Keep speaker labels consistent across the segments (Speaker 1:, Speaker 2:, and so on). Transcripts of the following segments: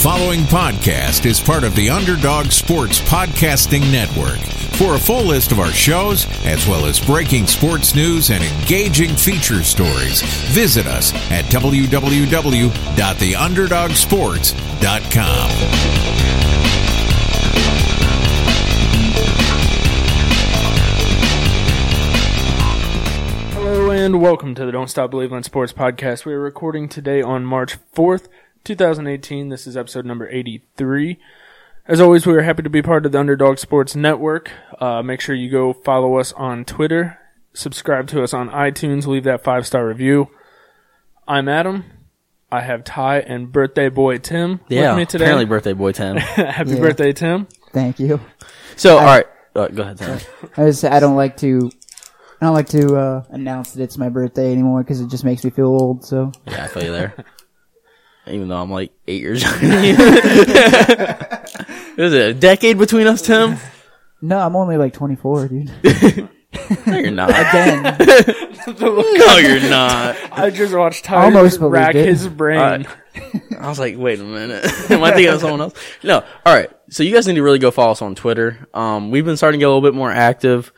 Speaker 1: following podcast is part of the Underdog Sports Podcasting Network. For a full list of our shows, as well as breaking sports news and engaging feature stories, visit us at www.theunderdogsports.com.
Speaker 2: Hello and welcome to the Don't Stop Believing Sports podcast. We are recording today on March 4th, 2018. This is episode number 83. As always, we are happy to be part of the Underdog Sports Network. Uh, make sure you go follow us on Twitter, subscribe to us on iTunes, leave that five star review. I'm Adam. I have Ty and birthday boy Tim
Speaker 3: Yeah,
Speaker 2: with me today.
Speaker 3: apparently birthday boy Tim.
Speaker 2: Happy
Speaker 4: Yeah.
Speaker 2: birthday, Tim.
Speaker 4: Thank you.
Speaker 3: So, all right, uh, go ahead, Tim.
Speaker 4: I just I don't like to I don't like to uh, announce that it's my birthday anymore because it just makes me feel old. So
Speaker 3: Yeah, I feel you there. Even though I'm like eight years younger than you. Is it a decade between us, Tim?
Speaker 4: no, I'm only like 24, dude.
Speaker 3: No, you're not.
Speaker 4: Again,
Speaker 3: No, you're not.
Speaker 2: I just watched Ty
Speaker 4: Almost believed
Speaker 2: rack
Speaker 4: it.
Speaker 2: his brain.
Speaker 3: I was like, wait a minute. Am I thinking of someone else? No. All right. So you guys need to really go follow us on Twitter. Um, we've been starting to get a little bit more active.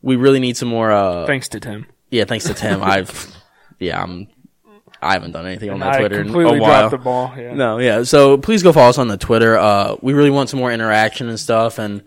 Speaker 3: We really need some more. Uh,
Speaker 2: Thanks to Tim.
Speaker 3: yeah, thanks to Tim. I've, yeah, I'm. I haven't done anything on that
Speaker 2: I
Speaker 3: Twitter in a while.
Speaker 2: the ball. Yeah.
Speaker 3: No, yeah. So please go follow us on the Twitter. Uh, we really want some more interaction and stuff, and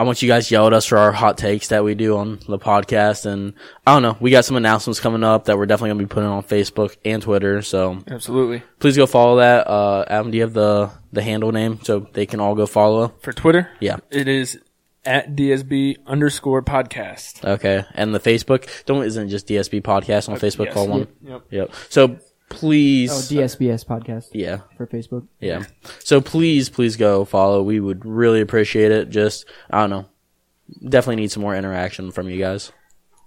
Speaker 3: I want you guys to yell at us for our hot takes that we do on the podcast. And I don't know, we got some announcements coming up that we're definitely gonna be putting on Facebook and Twitter. So
Speaker 2: Absolutely.
Speaker 3: please go follow that. Uh, Adam, do you have the the handle name so they can all go follow?
Speaker 2: For Twitter,
Speaker 3: Yeah.
Speaker 2: it is at DSB underscore podcast.
Speaker 3: Okay. And the Facebook don't isn't just DSB podcast on Facebook
Speaker 2: yes.
Speaker 3: call one.
Speaker 2: Yep.
Speaker 3: Yep. So please.
Speaker 4: oh DSBS podcast
Speaker 3: yeah.
Speaker 4: for Facebook.
Speaker 3: Yeah. So please, please go follow. We would really appreciate it. Just, I don't know. Definitely need some more interaction from you guys.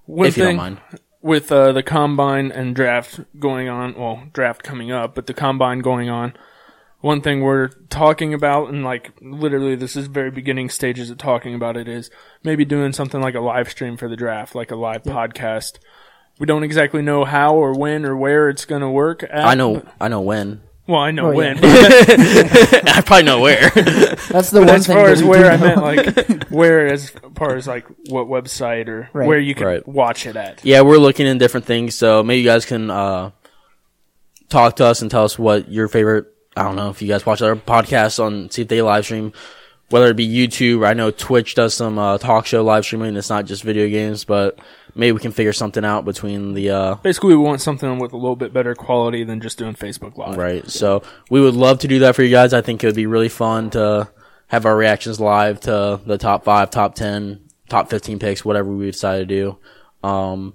Speaker 2: One
Speaker 3: if you don't mind.
Speaker 2: with uh, the combine and draft going on, well, draft coming up, but the combine going on. One thing we're talking about, and like literally, this is very beginning stages of talking about it, is maybe doing something like a live stream for the draft, like a live podcast. We don't exactly know how or when or where it's going to work. At,
Speaker 3: I know, I know when.
Speaker 2: Well, I know
Speaker 4: Oh,
Speaker 2: when.
Speaker 4: yeah.
Speaker 3: I probably know where.
Speaker 4: That's the
Speaker 2: But
Speaker 4: one
Speaker 2: as far
Speaker 4: that
Speaker 2: as where I
Speaker 4: know.
Speaker 2: meant, like where as far as like what website or
Speaker 4: Right.
Speaker 2: where you can
Speaker 3: Right.
Speaker 2: watch it at.
Speaker 3: yeah, we're looking in different things. So maybe you guys can, uh, talk to us and tell us what your favorite, I don't know if you guys watch other podcasts on, see if they live stream, whether it be YouTube. I know Twitch does some, uh, talk show live streaming. It's not just video games, but maybe we can figure something out between the, uh,
Speaker 2: Basically, we want something with a little bit better quality than just doing Facebook Live.
Speaker 3: Right. So we would love to do that for you guys. I think it would be really fun to have our reactions live to the top five, top 10, top 15 picks, whatever we decide to do. Um,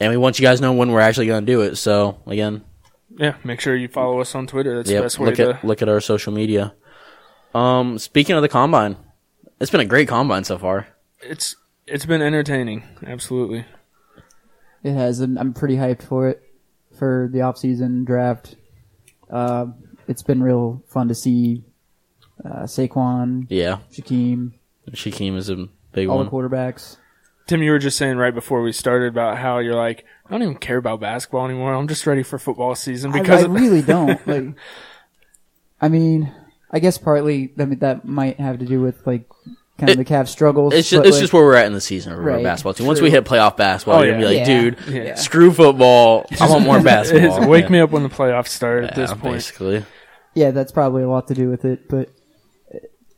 Speaker 3: and we want you guys to know when we're actually going to do it. So again,
Speaker 2: Yeah, make sure you follow us on Twitter. That's the best way
Speaker 3: look
Speaker 2: to.
Speaker 3: at, look at our social media. Um, speaking of the combine, it's been a great combine so far.
Speaker 2: It's it's been entertaining. Absolutely.
Speaker 4: It has. I'm, I'm pretty hyped for it for the off season draft. Uh, it's been real fun to see uh, Saquon,
Speaker 3: Yeah.
Speaker 4: Shaquem,
Speaker 3: Shaquem is a big
Speaker 4: all
Speaker 3: one.
Speaker 4: the quarterbacks.
Speaker 2: Tim, you were just saying right before we started about how you're like, I don't even care about basketball anymore. I'm just ready for football season because
Speaker 4: I really don't. Like, I mean, I guess partly I mean, that might have to do with like kind of
Speaker 3: It-
Speaker 4: the Cavs struggles.
Speaker 3: It's just, it's
Speaker 4: like,
Speaker 3: just where we're at in the season of our
Speaker 4: Right,
Speaker 3: basketball team. Once
Speaker 4: true.
Speaker 3: we hit playoff basketball,
Speaker 2: Oh,
Speaker 3: you're gonna be like,
Speaker 4: Yeah.
Speaker 3: dude,
Speaker 2: Yeah.
Speaker 3: screw football. I want more basketball.
Speaker 2: It's- wake
Speaker 3: Yeah.
Speaker 2: me up when the playoffs start at this point.
Speaker 3: basically.
Speaker 4: yeah, that's probably a lot to do with it, but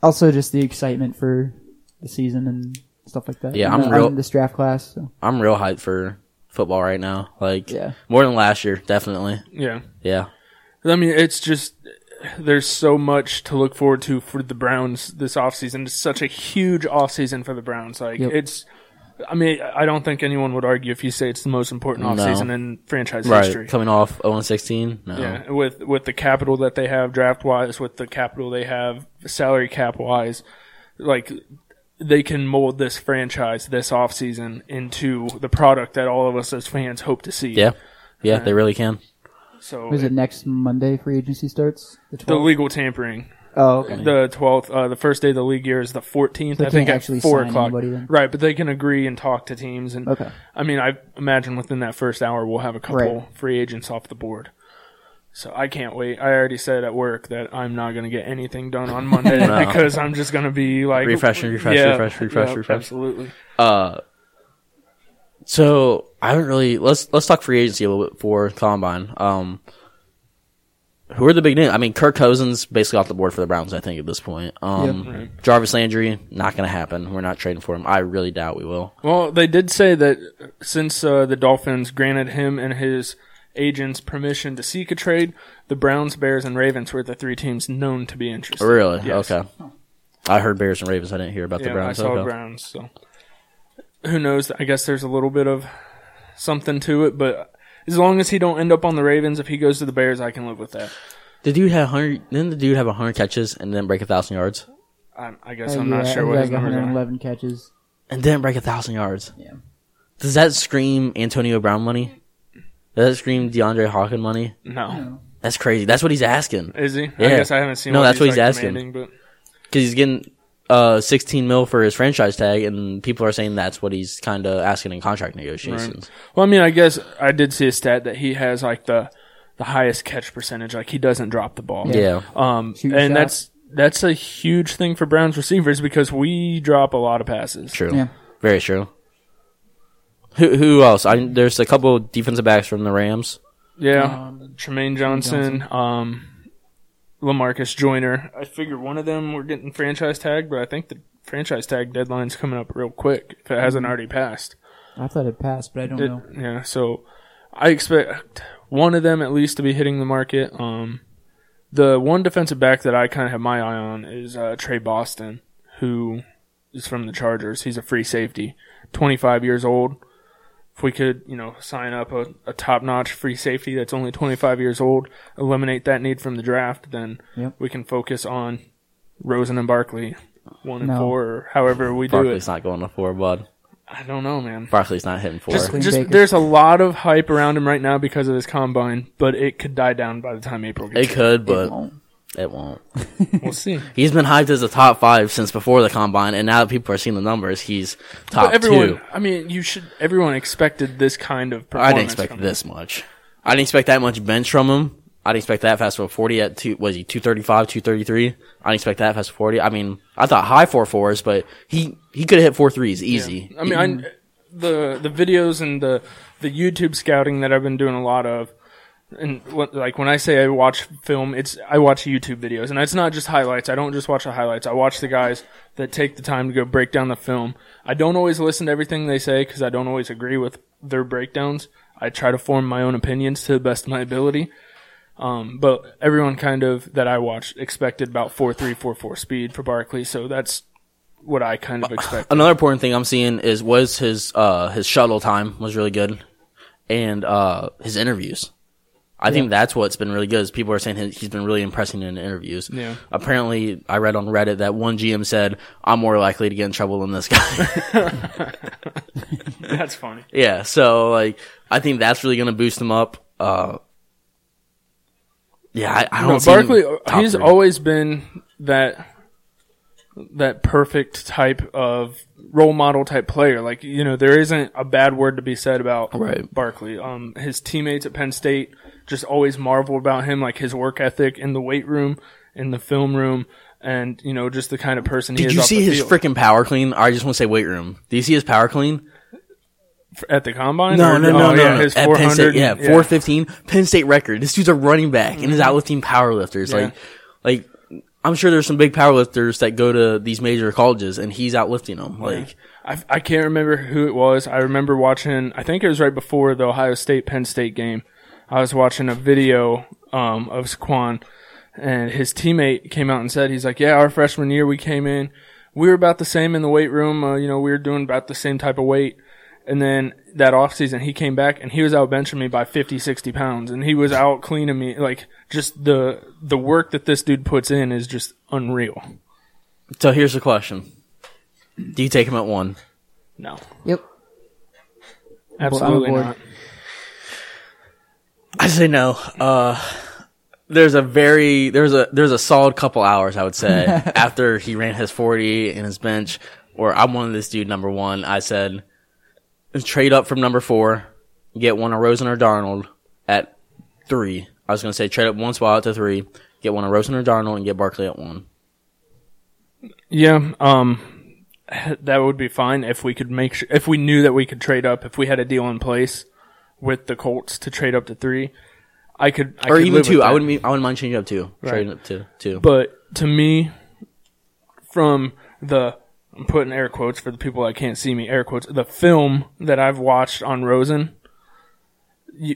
Speaker 4: also just the excitement for the season and stuff like that.
Speaker 3: Yeah,
Speaker 4: And,
Speaker 3: I'm real-
Speaker 4: this draft class. So,
Speaker 3: I'm real hyped for football right now. Like
Speaker 4: yeah,
Speaker 3: more than last year, definitely.
Speaker 2: Yeah.
Speaker 3: Yeah.
Speaker 2: I mean, it's just there's so much to look forward to for the Browns this offseason. It's such a huge offseason for the Browns. Like
Speaker 4: Yep.
Speaker 2: it's I mean, I don't think anyone would argue if you say it's the most important
Speaker 3: No.
Speaker 2: offseason in franchise
Speaker 3: Right.
Speaker 2: history.
Speaker 3: Coming off 0 16. No.
Speaker 2: Yeah, with with the capital that they have draft wise, with the capital they have salary cap wise, like they can mold this franchise this offseason into the product that all of us as fans hope to see.
Speaker 3: Yeah. Yeah, they really can.
Speaker 2: So
Speaker 4: is it next Monday? Free agency starts the
Speaker 2: the
Speaker 4: 12th.
Speaker 2: legal tampering.
Speaker 4: oh, okay.
Speaker 2: The twelfth, uh, the first day of the league year is the fourteenth.
Speaker 4: They
Speaker 2: I think
Speaker 4: can't
Speaker 2: at
Speaker 4: actually
Speaker 2: four o'clock. Right, but they can agree and talk to teams. And
Speaker 4: Okay.
Speaker 2: I mean, I imagine within that first hour we'll have a couple
Speaker 4: Right.
Speaker 2: free agents off the board. So I can't wait. I already said at work that I'm not going to get anything done on Monday
Speaker 3: No.
Speaker 2: because I'm just going to be like
Speaker 3: Refreshing, refresh,
Speaker 2: Yeah,
Speaker 3: refresh, refresh,
Speaker 2: yeah,
Speaker 3: refresh.
Speaker 2: Absolutely.
Speaker 3: Uh, so I haven't really let's let's talk free agency a little bit for combine. Um, who are the big names? I mean, Kirk Cousins basically off the board for the Browns. I think at this point. Um. Jarvis Landry not going to happen. We're not trading for him. I really doubt we will.
Speaker 2: Well, they did say that since uh, the Dolphins granted him and his agents permission to seek a trade, the Browns, Bears, and Ravens were the three teams known to be interested.
Speaker 3: Really?
Speaker 2: Yes.
Speaker 3: Okay. I heard Bears and Ravens. I didn't hear about
Speaker 2: Yeah,
Speaker 3: the Browns.
Speaker 2: I saw
Speaker 3: okay.
Speaker 2: Browns. So who knows? I guess there's a little bit of something to it, but as long as he don't end up on the Ravens, if he goes to the Bears, I can live with that.
Speaker 3: The dude had hundred. Didn't the dude have hundred catches and then break a thousand yards
Speaker 2: I, I guess
Speaker 4: Uh,
Speaker 2: I'm not
Speaker 4: yeah,
Speaker 2: sure
Speaker 4: he
Speaker 2: what
Speaker 4: had
Speaker 2: his
Speaker 4: like
Speaker 2: numbers are.
Speaker 4: 111 catches.
Speaker 3: and then break a thousand yards?
Speaker 4: Yeah.
Speaker 3: Does that scream Antonio Brown money? Does that scream DeAndre Hopkins money?
Speaker 2: No,
Speaker 3: That's crazy. That's what he's asking.
Speaker 2: is he? I guess I haven't seen.
Speaker 3: No,
Speaker 2: what
Speaker 3: that's what he's
Speaker 2: like,
Speaker 3: asking.
Speaker 2: demanding, But
Speaker 3: because he's getting uh 16 mil for his franchise tag, and people are saying that's what he's kind of asking in contract negotiations.
Speaker 2: Well, I mean, I guess I did see a stat that he has like the the highest catch percentage. Like he doesn't drop the ball.
Speaker 3: Yeah,
Speaker 2: Um,
Speaker 4: Shoot
Speaker 2: and
Speaker 4: shot.
Speaker 2: that's that's a huge thing for Browns receivers because we drop a lot of passes.
Speaker 3: true.
Speaker 4: Yeah.
Speaker 3: Very true. Who who else? I there's a couple defensive backs from the Rams.
Speaker 2: Yeah,
Speaker 4: Um,
Speaker 2: Trumaine Johnson, um, Lamarcus Joyner. I figure one of them were getting franchise tag, but I think the franchise tag deadline's coming up real quick if it hasn't already passed.
Speaker 4: I thought it passed, but I don't
Speaker 2: It-
Speaker 4: know.
Speaker 2: yeah, so I expect one of them at least to be hitting the market. Um, the one defensive back that I kind of have my eye on is uh, Tre Boston, who is from the Chargers. He's a free safety, 25 years old. If we could, you know, sign up a, a top-notch free safety that's only 25 years old, eliminate that need from the draft, then
Speaker 4: Yep.
Speaker 2: we can focus on Rosen and Barkley, one and
Speaker 4: No.
Speaker 2: four, or however we do it.
Speaker 3: Barkley's
Speaker 2: it.
Speaker 3: not going to four, bud.
Speaker 2: I don't know, man.
Speaker 3: Barkley's not hitting four.
Speaker 2: Just, just there's a lot of hype around him right now because of his combine, but it could die down by the time April
Speaker 3: it
Speaker 2: gets. here.
Speaker 3: could,
Speaker 4: It
Speaker 3: but
Speaker 4: won't.
Speaker 3: It won't.
Speaker 2: We'll see.
Speaker 3: He's been hyped as a top five since before the combine, and now that people are seeing the numbers, he's top
Speaker 2: But everyone,
Speaker 3: two.
Speaker 2: I mean, you should. Everyone expected this kind of
Speaker 3: I didn't expect this much. I didn't expect that much bench from him. I didn't expect that fast for 40 at two, was he 235, 233? I didn't expect that fast for 40. I mean, I thought high four fours, but he, he could have hit four threes easy.
Speaker 2: I mean, I, the the videos and the the YouTube scouting that I've been doing a lot of, and what, like when I say I watch film, it's I watch YouTube videos, and it's not just highlights. I don't just watch the highlights. I watch the guys that take the time to go break down the film. I don't always listen to everything they say because I don't always agree with their breakdowns. I try to form my own opinions to the best of my ability. Um, but everyone kind of that I watched expected about four three four four speed for Barkley, so that's what I kind of expected.
Speaker 3: Another important thing I'm seeing is was his, uh, his shuttle time was really good and, uh, his interviews. I think that's what's been really good is people are saying he- he's been really impressing in interviews.
Speaker 2: Yeah.
Speaker 3: Apparently, I read on Reddit that one GM said, I'm more likely to get in trouble than this guy.
Speaker 2: that's funny.
Speaker 3: Yeah, so like I think that's really gonna boost him up. Uh, yeah, I, I don't
Speaker 2: No,
Speaker 3: see
Speaker 2: Barkley. He's
Speaker 3: three.
Speaker 2: always been that that perfect type of role model type player. Like you know, there isn't a bad word to be said about
Speaker 3: Right.
Speaker 2: Barkley. Um, his teammates at Penn State just always marvel about him, like his work ethic in the weight room, in the film room, and you know, just the kind of person he
Speaker 3: Did you see his freaking power clean? I just want to say weight room. Do you see his power clean?
Speaker 2: at the combine?
Speaker 3: No,
Speaker 2: Or-
Speaker 3: no, no,
Speaker 2: oh,
Speaker 3: no.
Speaker 2: Yeah,
Speaker 3: no.
Speaker 2: his
Speaker 3: At Penn State,
Speaker 2: hundred.
Speaker 3: yeah, four fifteen, Penn State record. This dude's a running back and is mm-hmm. outlifting powerlifters.
Speaker 2: Yeah.
Speaker 3: Like, like I'm sure there's some big powerlifters that go to these major colleges and he's outlifting them. Like,
Speaker 2: I, I can't remember who it was. I remember watching. I think it was right before the Ohio State Penn State game. I was watching a video um, of Saquon, and his teammate came out and said, "He's like, yeah, our freshman year we came in, we were about the same in the weight room. Uh, you know, we were doing about the same type of weight." And then that off season, he came back and he was out benching me by 50, 60 pounds, and he was out cleaning me. Like just the the work that this dude puts in is just unreal.
Speaker 3: so here's the question: Do you take him at one?
Speaker 2: No,
Speaker 4: Yep.
Speaker 2: absolutely not.
Speaker 3: I say no. Uh, there's a very there's a there's a solid couple hours I would say after he ran his forty in his bench, or I wanted this dude number one. I said trade up from number four, get one of Rosen or Darnold at three. I was gonna say trade up one spot to three, get one of Rosen or Darnold, and get Barkley at one.
Speaker 2: Yeah, um, that would be fine if we could make sure, if we knew that we could trade up, if we had a deal in place with the Colts to trade up to three. I could, I
Speaker 3: or
Speaker 2: could
Speaker 3: even
Speaker 2: live with
Speaker 3: two. I wouldn't. Be, I wouldn't mind changing up two.
Speaker 2: Right.
Speaker 3: Trading up to two.
Speaker 2: But to me, from the I'm putting air quotes for the people that can't see me, air quotes, the film that I've watched on Rosen,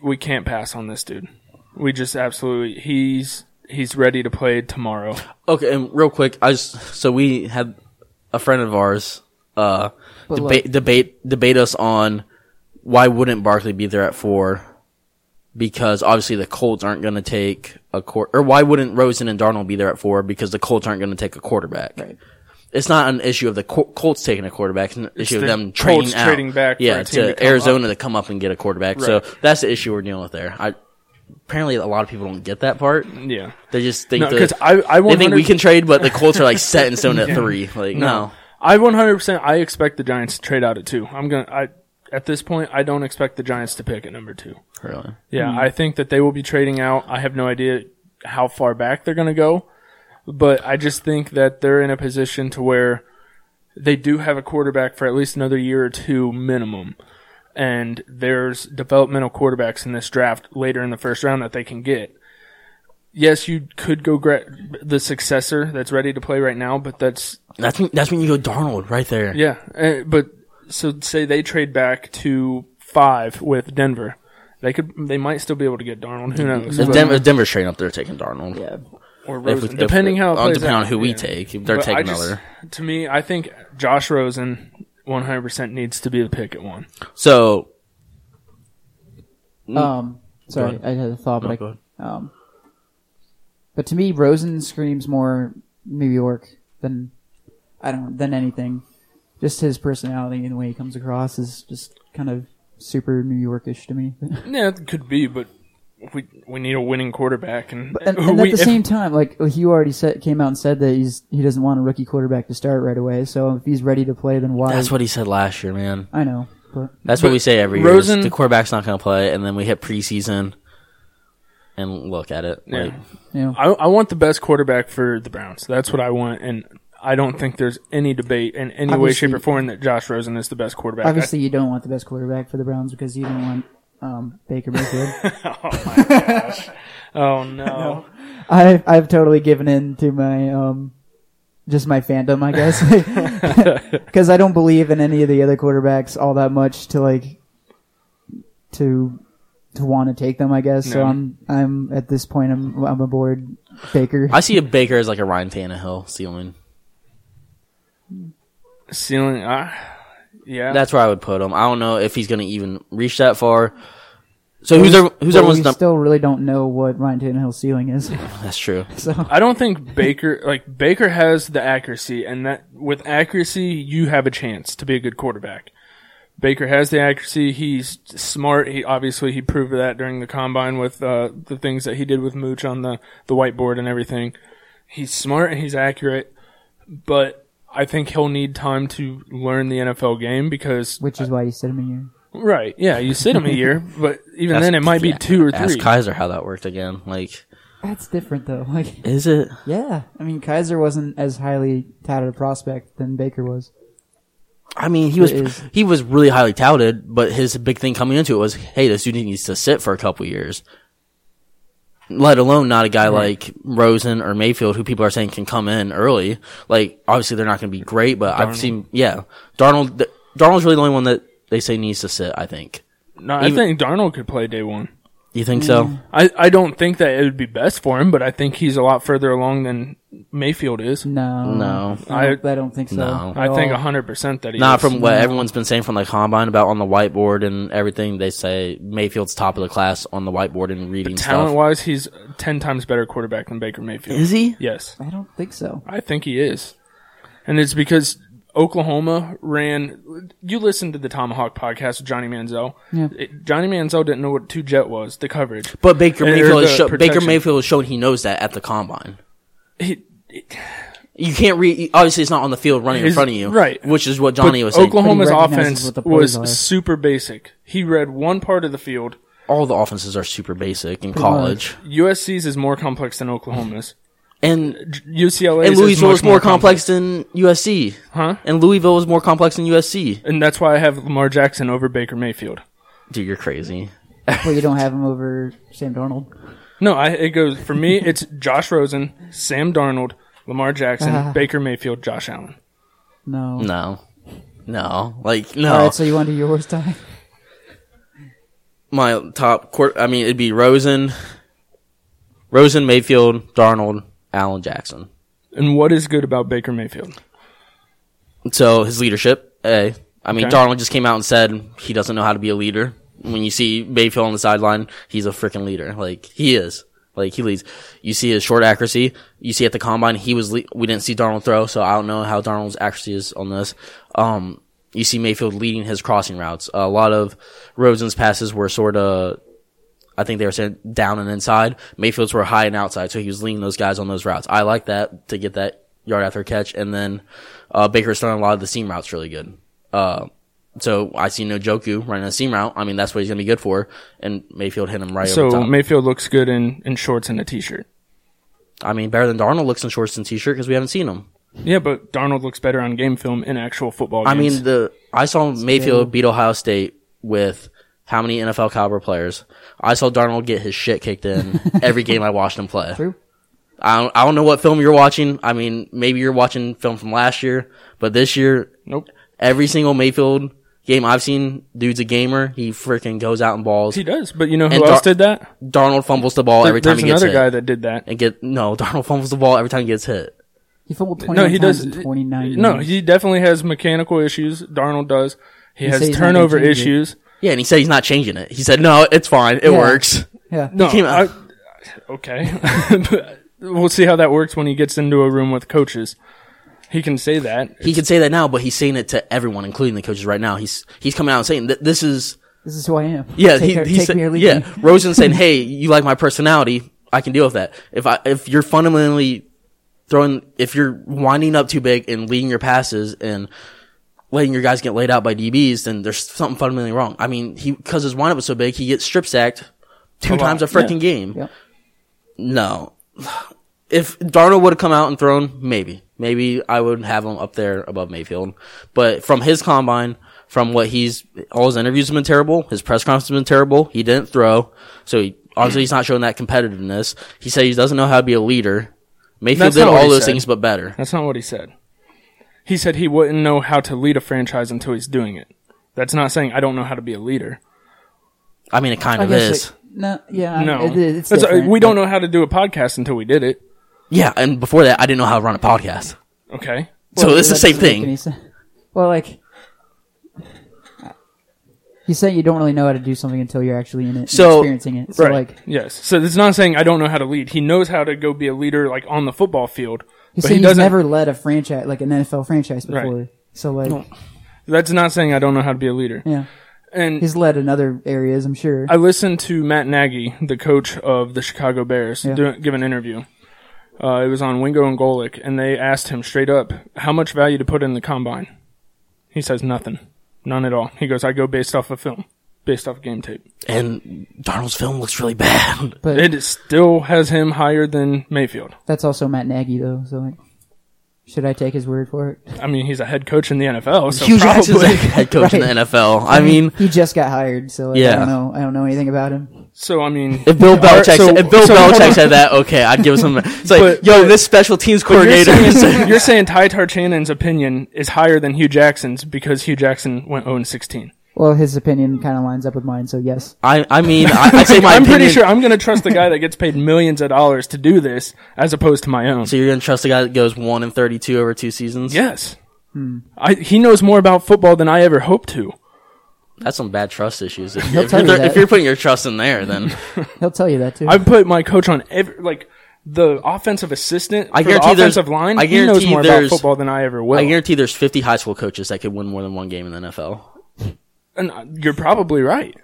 Speaker 2: we can't pass on this dude. We just absolutely he's he's ready to play tomorrow.
Speaker 3: Okay, and real quick, I just so we had a friend of ours uh
Speaker 4: But
Speaker 3: debate debate debate us on why wouldn't Barkley be there at four? Because obviously the Colts aren't going to take a court, or why wouldn't Rosen and Darnold be there at four? Because the Colts aren't going to take a quarterback.
Speaker 4: Right.
Speaker 3: It's not an issue of the Col- Colts taking a quarterback. It's an issue of
Speaker 2: the
Speaker 3: them trading
Speaker 2: Colts
Speaker 3: out.
Speaker 2: trading back for
Speaker 3: yeah,
Speaker 2: a team to
Speaker 3: to
Speaker 2: come
Speaker 3: Arizona to come up and get a quarterback. So that's the issue we're dealing with there. I apparently a lot of people don't get that part.
Speaker 2: Yeah.
Speaker 3: They just think
Speaker 2: No,
Speaker 3: that-
Speaker 2: because I I
Speaker 3: they think we can trade, but the Colts are like set in stone at three. Like no.
Speaker 2: I 100% I expect the Giants to trade out at 2. I'm going to I at this point I don't expect the Giants to pick at number 2.
Speaker 3: really.
Speaker 2: Yeah, I think that they will be trading out. I have no idea how far back they're going to go, but I just think that they're in a position to where they do have a quarterback for at least another year or two minimum. And there's developmental quarterbacks in this draft later in the first round that they can get. Yes, you could go gra- the successor that's ready to play right now, but that's
Speaker 3: That's when, that's when you go Darnold right there.
Speaker 2: yeah. Uh, but so say they trade back to five with Denver, they could they might still be able to get Darnold. Who knows?
Speaker 3: If, Denver, if Denver's trading up, they're taking Darnold.
Speaker 4: Yeah.
Speaker 2: or
Speaker 3: If we-
Speaker 2: Rosen,
Speaker 3: if-
Speaker 2: depending how it plays
Speaker 3: depending
Speaker 2: out.
Speaker 3: on who we
Speaker 2: Yeah.
Speaker 3: take, they're
Speaker 2: But
Speaker 3: taking
Speaker 2: just-
Speaker 3: another.
Speaker 2: To me, I think Josh Rosen 100% needs to be the pick at one.
Speaker 3: So
Speaker 4: Um, sorry. I had a thought, but
Speaker 3: go
Speaker 4: I,
Speaker 3: ahead.
Speaker 4: um, but to me, Rosen screams more New York than I don't than anything. Just his personality and the way he comes across is just kind of super New Yorkish to me.
Speaker 2: Yeah, it could be, but we we need a winning quarterback, and,
Speaker 4: and,
Speaker 2: who
Speaker 4: and at the
Speaker 2: if-
Speaker 4: same time, like he already said, came out and said that he's he doesn't want a rookie quarterback to start right away. So if he's ready to play, then why?
Speaker 3: that's what he said last year, man.
Speaker 4: I know, but
Speaker 3: That's
Speaker 2: But
Speaker 3: what we say every year.
Speaker 2: Rosen-
Speaker 3: the quarterback's not going to play, and then we hit preseason and look at it.
Speaker 2: Yeah.
Speaker 3: Like,
Speaker 4: you know,
Speaker 2: I, I want the best quarterback for the Browns. That's what I want, and I don't think there's any debate in any way,
Speaker 4: Obviously-
Speaker 2: shape, or form that Josh Rosen is the best quarterback.
Speaker 4: Obviously you don't want the best quarterback for the Browns because you don't want um, Baker Mayfield.
Speaker 2: oh my gosh. Oh no.
Speaker 4: I've I've totally given in to my um just my fandom, I guess, because I don't believe in any of the other quarterbacks all that much to like to to want to take them. I guess so.
Speaker 2: No.
Speaker 4: I'm I'm at this point I'm I'm aboard Baker.
Speaker 3: I see a Baker as like a Ryan Tannehill ceiling.
Speaker 2: Ceiling, uh, yeah.
Speaker 3: That's where I would put him. I don't know if he's going to even reach that far. So who's
Speaker 4: Well,
Speaker 3: ever, who's
Speaker 4: well,
Speaker 3: everyone's
Speaker 4: we
Speaker 3: number?
Speaker 4: still really don't know what Ryan Tannehill's ceiling is.
Speaker 3: That's true.
Speaker 4: So
Speaker 2: I don't think Baker like Baker has the accuracy, and that with accuracy you have a chance to be a good quarterback. Baker has the accuracy. He's smart. He obviously he proved that during the combine with uh, the things that he did with Mooch on the the whiteboard and everything. He's smart and he's accurate, but I think he'll need time to learn the NFL game because
Speaker 4: which is why you sit him in here.
Speaker 2: right, yeah, you sit him a year, but even
Speaker 3: Ask-
Speaker 2: then it might be
Speaker 3: yeah,
Speaker 2: two or
Speaker 3: Ask
Speaker 2: three.
Speaker 3: Kizer how that worked again. Like,
Speaker 4: That's different though. Like
Speaker 3: is it?
Speaker 4: yeah, I mean Kizer wasn't as highly touted a prospect than Baker was.
Speaker 3: I mean, he was
Speaker 4: It is.
Speaker 3: he was really highly touted, but his big thing coming into it was, hey, this dude needs to sit for a couple years. Let alone not a guy like Rosen or Mayfield, who people are saying can come in early. Like, obviously they're not going to be great, but I've seen, yeah, Darnold. Darnold's really the only one that they say needs to sit. I think.
Speaker 2: No, I think Darnold could play day one.
Speaker 3: You think so?
Speaker 4: Mm.
Speaker 2: I, I don't think that it would be best for him, but I think he's a lot further along than Mayfield is.
Speaker 4: No,
Speaker 3: No.
Speaker 4: I don't, I don't think so.
Speaker 3: No.
Speaker 4: at
Speaker 2: I think
Speaker 4: all.
Speaker 2: hundred percent that he
Speaker 3: Not
Speaker 2: is.
Speaker 3: from what everyone's been saying from the combine about on the whiteboard and everything. They say Mayfield's top of the class on the whiteboard and reading
Speaker 2: talent
Speaker 3: stuff.
Speaker 2: wise, he's ten times better quarterback than Baker Mayfield.
Speaker 3: Is he?
Speaker 2: Yes,
Speaker 4: I don't think so.
Speaker 2: I think he is, and it's because Oklahoma ran. You listened to the Tomahawk podcast with Johnny Manziel.
Speaker 4: Yeah.
Speaker 2: It- Johnny Manziel didn't know what two jet was. The coverage.
Speaker 3: But Baker
Speaker 2: And-
Speaker 3: Mayfield,
Speaker 2: the
Speaker 3: show, Baker. Mayfield has shown he knows that at the combine.
Speaker 2: He,
Speaker 3: You can't read. Obviously, it's not on the field running in front of you,
Speaker 2: right.
Speaker 3: Which is what Johnny
Speaker 2: but
Speaker 3: was saying.
Speaker 2: Oklahoma's
Speaker 4: But he recognizes
Speaker 2: offense
Speaker 4: what the plays
Speaker 2: was
Speaker 4: are.
Speaker 2: super basic. He read one part of the field.
Speaker 3: all the offenses are super basic in college,
Speaker 2: USC's is more complex than Oklahoma's.
Speaker 3: And
Speaker 2: UCLA
Speaker 3: and Louisville is
Speaker 2: much
Speaker 3: more complex than USC,
Speaker 2: huh?
Speaker 3: and Louisville is more complex than USC.
Speaker 2: And that's why I have Lamar Jackson over Baker Mayfield.
Speaker 3: Dude, you're crazy.
Speaker 4: Well, you don't have him over Sam Darnold.
Speaker 2: No, I, it goes for me. It's Josh Rosen, Sam Darnold, Lamar Jackson,
Speaker 4: Ah.
Speaker 2: Baker Mayfield, Josh Allen.
Speaker 4: No.
Speaker 3: No, no, like no.
Speaker 4: All right, so you want to do yours, Ty?
Speaker 3: My top court. I mean, it'd be Rosen, Rosen, Mayfield, Darnold, Allen, Jackson.
Speaker 2: And what is good about Baker Mayfield?
Speaker 3: So his leadership, A. I mean,
Speaker 2: Okay.
Speaker 3: Darnold just came out and said he doesn't know how to be a leader. When you see Mayfield on the sideline, he's a freaking leader. Like he is. Like he leads. You see his short accuracy. You see at the combine, he was. Le- we didn't see Darnold throw, so I don't know how Darnold's accuracy is on this. Um, you see Mayfield leading his crossing routes. a lot of Rosen's passes were sort of. I think they were saying down and inside. Mayfield's were high and outside, so he was leading those guys on those routes. I like that to get that yard after catch, and then uh, Baker's throwing a lot of the seam routes really good. Uh, so I see no Joku running a seam route. I mean, that's what he's gonna be good for, and Mayfield hit him right over
Speaker 2: So
Speaker 3: top.
Speaker 2: Mayfield looks good in, in shorts and a t-shirt.
Speaker 3: I mean, better than Darnold looks in shorts and t-shirt because we haven't seen him.
Speaker 2: Yeah, but Darnold looks better on game film in actual football
Speaker 3: I mean, the I saw Mayfield beat Ohio State with how many NFL caliber players? I saw Darnold get his shit kicked in every game I watched him play.
Speaker 4: True.
Speaker 3: I don't, I don't know what film you're watching. I mean, maybe you're watching film from last year, but this year,
Speaker 2: nope.
Speaker 3: every single Mayfield game I've seen, dude's a gamer. He freaking goes out and balls.
Speaker 2: He does, but you know who
Speaker 3: And
Speaker 2: else
Speaker 3: Dar-
Speaker 2: did that?
Speaker 3: Darnold fumbles the ball every time
Speaker 2: There's
Speaker 3: he gets hit.
Speaker 2: There's another guy that did that.
Speaker 3: and get no, Darnold fumbles the ball every time he gets hit.
Speaker 4: He fumbled 29
Speaker 2: No, he
Speaker 4: times
Speaker 2: does.
Speaker 4: in 29
Speaker 2: No,
Speaker 4: games.
Speaker 2: he definitely has mechanical issues. Darnold does. He,
Speaker 4: He
Speaker 2: has
Speaker 4: said he's not gonna
Speaker 2: turnover
Speaker 4: issues. it.
Speaker 2: Issues.
Speaker 3: Yeah, and he said he's not changing it. He said, "No, it's fine. It
Speaker 4: Yeah.
Speaker 3: works."
Speaker 4: Yeah.
Speaker 2: No,
Speaker 3: came out-
Speaker 2: I- okay. But we'll see how that works when he gets into a room with coaches. He can say that.
Speaker 3: He can say that now, but he's saying it to everyone, including the coaches right now. He's he's coming out and saying that this is
Speaker 4: This is who I am.
Speaker 3: yeah.
Speaker 4: Take,
Speaker 3: he,
Speaker 4: her-
Speaker 3: he
Speaker 4: take
Speaker 3: said,
Speaker 4: me or leave
Speaker 3: yeah.
Speaker 4: me.
Speaker 3: Rosen saying, "Hey, you like my personality? I can deal with that. If I if you're fundamentally throwing, if you're winding up too big and leading your passes and letting your guys get laid out by DBs, then there's something fundamentally wrong. I mean, he because his windup was so big, he gets strip sacked two
Speaker 2: A lot,
Speaker 3: times a freaking game.
Speaker 4: Yep.
Speaker 3: No. If Darnold would have come out and thrown, maybe. Maybe I would have him up there above Mayfield. But from his combine, from what he's, all his interviews have been terrible. His press conference has been terrible. He didn't throw. So he, obviously he's not showing that competitiveness. He said he doesn't know how to be a leader. Mayfield did all those
Speaker 2: said.
Speaker 3: things but better.
Speaker 2: That's not what he said. He said he wouldn't know how to lead a franchise until he's doing it. That's not saying I don't know how to be a leader.
Speaker 3: I mean, it kind
Speaker 4: I
Speaker 3: of
Speaker 4: guess
Speaker 3: is.
Speaker 4: it- no, yeah,
Speaker 2: No,
Speaker 4: it, it's
Speaker 2: That's-
Speaker 4: different,
Speaker 2: we don't
Speaker 4: but-
Speaker 2: know how to do a podcast until we did it.
Speaker 3: yeah, and before that, I didn't know how to run a podcast.
Speaker 2: Okay.
Speaker 3: so
Speaker 4: Well,
Speaker 3: it's the
Speaker 4: that
Speaker 3: same
Speaker 4: doesn't make
Speaker 3: thing.
Speaker 4: any sen- Well, like, he's saying you don't really know how to do something until you're actually in it, and
Speaker 3: So-
Speaker 4: experiencing it. So,
Speaker 2: right.
Speaker 4: like,
Speaker 2: yes. So it's not saying I don't know how to lead. He knows how to go be a leader, like on the football field.
Speaker 4: He's saying
Speaker 2: he
Speaker 4: he's never led a franchise, like an NFL franchise
Speaker 2: Right.
Speaker 4: before. So, like,
Speaker 2: that's not saying I don't know how to be a leader.
Speaker 4: yeah,
Speaker 2: And
Speaker 4: he's led in other areas, I'm sure.
Speaker 2: I listened to Matt Nagy, the coach of the Chicago Bears,
Speaker 4: Yeah.
Speaker 2: do, give an interview. Uh, it was on Wingo and Golic, and they asked him straight up, "How much value to put in the combine?" He says nothing, none at all. He goes, "I go based off of film, based off game tape."
Speaker 3: And Darnold's film looks really bad.
Speaker 4: but
Speaker 2: It still has him higher than Mayfield.
Speaker 4: that's also Matt Nagy, though. So, like, should I take his word for it?
Speaker 2: I mean, he's a head coach in the NFL, so
Speaker 3: Hue Jackson's
Speaker 2: probably.
Speaker 3: a head coach in the NFL. I mean,
Speaker 4: he just got hired, so like, I
Speaker 3: Yeah.
Speaker 4: don't know. I don't know anything about him.
Speaker 2: so I mean,
Speaker 3: If Bill Belichick,
Speaker 2: so-
Speaker 3: said, if Bill
Speaker 2: so
Speaker 3: Belichick said that, okay, I'd give him. It's like,
Speaker 2: But-
Speaker 3: yo,
Speaker 2: but-
Speaker 3: this special teams
Speaker 2: But you're
Speaker 3: coordinator.
Speaker 2: saying, you're saying Ty Tarchanan's opinion is higher than Hue Jackson's because Hue Jackson went 0 16.
Speaker 4: Well, his opinion kind of lines up with mine, so yes.
Speaker 3: I, I mean, I, I say my
Speaker 2: I'm
Speaker 3: opinion.
Speaker 2: pretty sure I'm going to trust the guy that gets paid millions of dollars to do this as opposed to my own.
Speaker 3: So you're gonna trust a guy that goes one and thirty-two over two seasons?
Speaker 2: Yes. Hmm. I, he knows more about football than I ever hoped to.
Speaker 3: that's some bad trust issues. If,
Speaker 4: He'll
Speaker 3: if,
Speaker 4: tell
Speaker 3: you're,
Speaker 4: you
Speaker 3: if you're putting your trust in there, then
Speaker 4: He'll tell you that too.
Speaker 2: I put my coach on every, like, the offensive assistant
Speaker 3: I
Speaker 2: for the
Speaker 3: guarantee there's-
Speaker 2: offensive line.
Speaker 3: I
Speaker 2: he knows
Speaker 3: guarantee
Speaker 2: more about
Speaker 3: there's-
Speaker 2: football than I ever will.
Speaker 3: I guarantee there's 50 high school coaches that could win more than one game in the NFL.
Speaker 2: And you're probably right.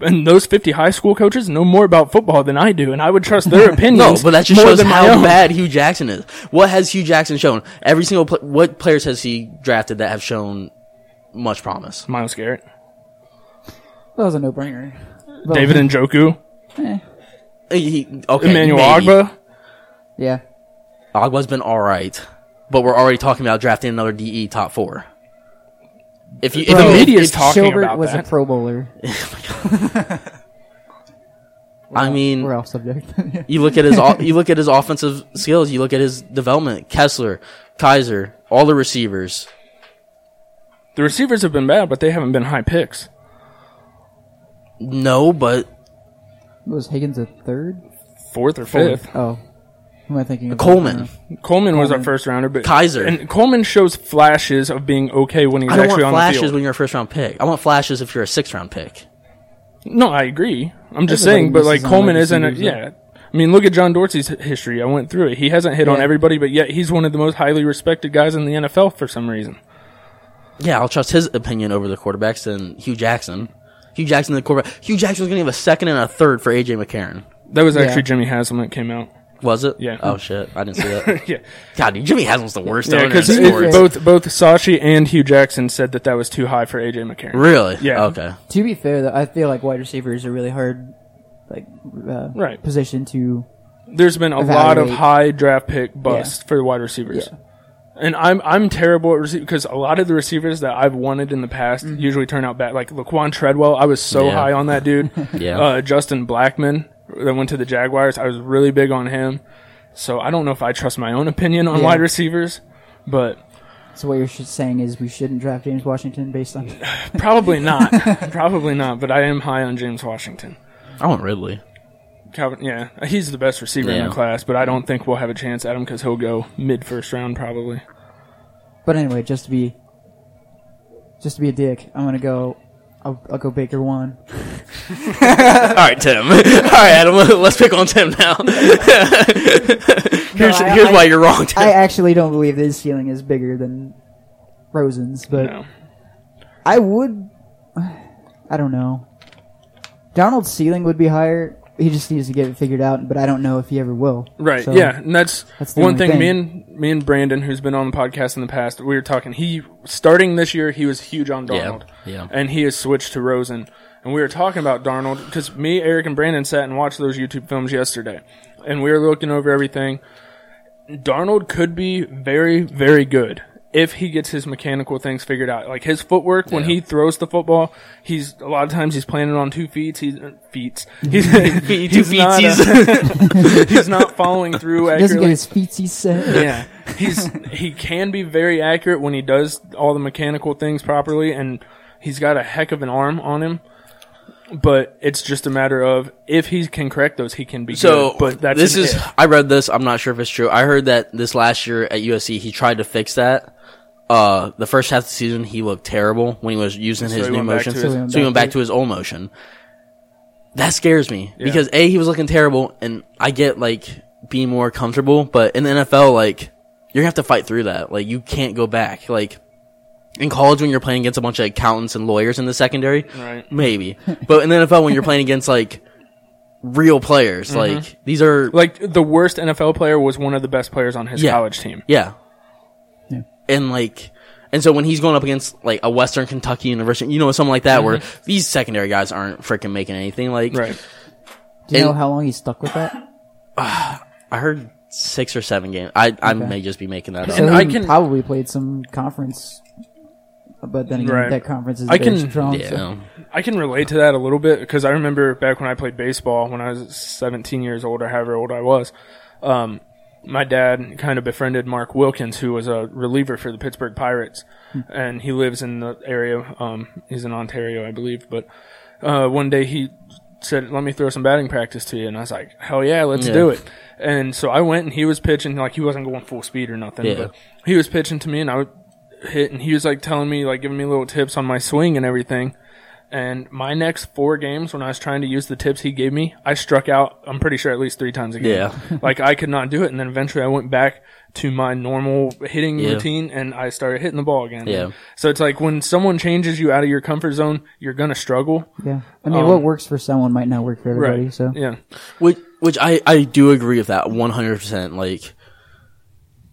Speaker 2: And those 50 high school coaches know more about football than I do, and I would trust their opinions.
Speaker 3: No,
Speaker 2: opinions.
Speaker 3: but that just shows
Speaker 2: my
Speaker 3: how
Speaker 2: own.
Speaker 3: bad Hue Jackson is. What has Hue Jackson shown? Every single pl- what players has he drafted that have shown much promise?
Speaker 2: Myles Garrett.
Speaker 4: that was a no-brainer. Well,
Speaker 2: David Njoku,
Speaker 4: eh,
Speaker 3: He, okay,
Speaker 2: Emmanuel
Speaker 3: maybe.
Speaker 2: Ogbah.
Speaker 4: yeah.
Speaker 3: Ogbah's been all right, but we're already talking about drafting another DE top four. If you, if
Speaker 2: The media is talking
Speaker 4: Schobert
Speaker 2: about
Speaker 4: was
Speaker 2: that.
Speaker 4: a Pro Bowler.
Speaker 3: I mean,
Speaker 4: We're off subject.
Speaker 3: You look at his o- you look at his offensive skills. You look at his development. Kessler, Kizer, all the receivers.
Speaker 2: The receivers have been bad, but they haven't been high picks.
Speaker 3: No, but
Speaker 4: was Higgins a third?
Speaker 2: Fourth or fifth.
Speaker 4: Oh, who am I thinking? of?
Speaker 3: Coleman.
Speaker 2: Uh, Coleman was our first rounder, but
Speaker 3: Kizer.
Speaker 2: and Coleman shows flashes of being okay when he's
Speaker 3: I don't
Speaker 2: actually
Speaker 3: want
Speaker 2: on the
Speaker 3: flashes
Speaker 2: field.
Speaker 3: when you're a first round pick. I want flashes if you're a sixth round pick.
Speaker 2: No, I agree. I'm just
Speaker 4: Everybody
Speaker 2: saying, but like
Speaker 4: misses on
Speaker 2: Coleman
Speaker 4: wide
Speaker 2: isn't. A,
Speaker 4: receivers,
Speaker 2: yeah, I mean, look at John Dorsey's h- history. I went through it. He hasn't hit on
Speaker 4: Yeah.
Speaker 2: everybody, but yet he's one of the most highly respected guys in the NFL for some reason.
Speaker 3: Yeah, I'll trust his opinion over the quarterbacks than Hue Jackson. Hue Jackson, the quarterback. Hue Jackson was going to give a second and a third for AJ McCarron.
Speaker 2: That was
Speaker 4: Yeah.
Speaker 2: actually Jimmy Haslam that came out.
Speaker 3: Was it?
Speaker 2: Yeah.
Speaker 3: Oh shit, I didn't see that.
Speaker 2: yeah,
Speaker 3: God, dude, Jimmy Haslam's the worst
Speaker 2: yeah,
Speaker 3: owner in
Speaker 2: because
Speaker 3: sports.
Speaker 2: both both Sashi and Hue Jackson said that that was too high for AJ McCarron.
Speaker 3: Really?
Speaker 2: Yeah.
Speaker 3: Okay.
Speaker 4: To be fair, though, I feel like wide receivers are really hard, like uh,
Speaker 2: Right.
Speaker 4: position to.
Speaker 2: There's been a lot of
Speaker 4: Evaluate.
Speaker 2: high draft pick bust for the wide receivers.
Speaker 4: Yeah.
Speaker 2: And I'm I'm terrible at receiver because a lot of the receivers that I've wanted in the past usually turn out bad. Like Laquon Treadwell, I was so
Speaker 3: Yeah.
Speaker 2: high on that dude.
Speaker 3: Yeah.
Speaker 2: Uh, Justin Blackmon that went to the Jaguars, I was really big on him. So I don't know if I trust my own opinion on
Speaker 4: Yeah.
Speaker 2: wide receivers, but
Speaker 4: So what you're saying is we shouldn't draft James Washington based on.
Speaker 2: probably not. probably not. But I am high on James Washington.
Speaker 3: I want Ridley.
Speaker 2: Calvin, yeah, he's the best receiver in the class, but I don't think we'll have a chance at him because he'll go mid first round probably.
Speaker 4: But anyway, just to be, just to be a dick, I'm gonna go. I'll, I'll go Baker one.
Speaker 3: All right, Tim. All right, Adam. Let's pick on Tim now. here's
Speaker 4: I-
Speaker 3: here's
Speaker 4: I-
Speaker 3: why you're wrong, Tim.
Speaker 4: I actually don't believe his ceiling is bigger than Rosen's, but
Speaker 2: No.
Speaker 4: I would. I don't know. Darnold's ceiling would be higher. He just needs to get it figured out, but I don't know if he ever will.
Speaker 2: Right.
Speaker 4: So-
Speaker 2: yeah, and that's,
Speaker 4: That's the
Speaker 2: one
Speaker 4: only
Speaker 2: thing. Me and me and Brandon, who's been on the podcast in the past, we were talking. He starting this year, he was huge on
Speaker 3: Yeah, yeah.
Speaker 2: And he has switched to Rosen, and we were talking about Darnold because me, Eric, and Brandon sat and watched those YouTube films yesterday, and we were looking over everything. Darnold could be very, very good if he gets his mechanical things figured out. Like his footwork when
Speaker 3: Yeah.
Speaker 2: he throws the football, he's a lot of times he's planning on two feet. He's uh, feet. He's,
Speaker 3: two
Speaker 2: he's not, uh, he's not following through
Speaker 4: He doesn't get his feetsies set.
Speaker 2: Yeah, he's he can be very accurate when he does all the mechanical things properly, and he's got a heck of an arm on him. But it's just a matter of if he can correct those, he can be
Speaker 3: So,
Speaker 2: good. But that's
Speaker 3: this is.
Speaker 2: if.
Speaker 3: I read this. I'm not sure if it's true. I heard that this last year at USC, he tried to fix that. Uh, the first half of the season, he looked terrible when he was using
Speaker 2: So
Speaker 3: his new motion.
Speaker 2: to
Speaker 3: So
Speaker 2: his-
Speaker 3: he
Speaker 4: So he went
Speaker 3: went
Speaker 4: back
Speaker 3: back
Speaker 4: to
Speaker 3: to his old motion. That scares me
Speaker 2: Yeah.
Speaker 3: because a he was looking terrible, and I get like being more comfortable, but in the NFL, like you're gonna have to fight through that. Like you can't go back. Like in college, when you're playing against a bunch of accountants and lawyers in the secondary,
Speaker 2: Right.
Speaker 3: maybe. but in the NFL, when you're playing against like real players,
Speaker 2: Mm-hmm.
Speaker 3: like these are
Speaker 2: like the worst NFL player was one of the best players on his
Speaker 3: Yeah.
Speaker 2: college team.
Speaker 3: Yeah.
Speaker 4: Yeah.
Speaker 3: And like, and so when he's going up against like a Western Kentucky University, you know, something like that, where these secondary guys aren't freaking making anything. Like,
Speaker 2: Mm-hmm. Right.
Speaker 4: Do you know how long he's stuck with that?
Speaker 3: I heard six or seven games. I I
Speaker 4: Okay.
Speaker 3: may just be making that
Speaker 4: So
Speaker 3: up.
Speaker 2: And I can-
Speaker 4: probably played some conference, but then again,
Speaker 2: Right.
Speaker 4: that conference is
Speaker 2: I
Speaker 4: very
Speaker 2: can-
Speaker 4: strong.
Speaker 3: Yeah.
Speaker 4: So.
Speaker 2: I can relate to that a little bit because I remember back when I played baseball when I was 17 years old or however old I was. Um, my dad kind of befriended Mark Wilkins, who was a reliever for the Pittsburgh Pirates, and he lives in the area. Um, he's in Ontario, I believe. But uh, one day he said, "Let me throw some batting practice to you," and I was like, "Hell yeah, let's
Speaker 3: Yeah.
Speaker 2: do it." And so I went, and he was pitching like he wasn't going full speed or nothing,
Speaker 3: Yeah.
Speaker 2: but he was pitching to me, and I would hit, and he was like telling me, like giving me little tips on my swing and everything. And my next four games, when I was trying to use the tips he gave me, I struck out. I'm pretty sure at least three times a game.
Speaker 3: Yeah.
Speaker 2: like I could not do it, and then eventually I went back to my normal hitting
Speaker 3: Yeah.
Speaker 2: routine, and I started hitting the ball again.
Speaker 3: Yeah.
Speaker 2: So it's like when someone changes you out of your comfort zone, you're gonna struggle.
Speaker 4: Yeah, I mean,
Speaker 2: Um,
Speaker 4: what works for someone might not work for everybody. So
Speaker 2: Yeah.
Speaker 3: Which, which I, I do agree with that 100%. Like,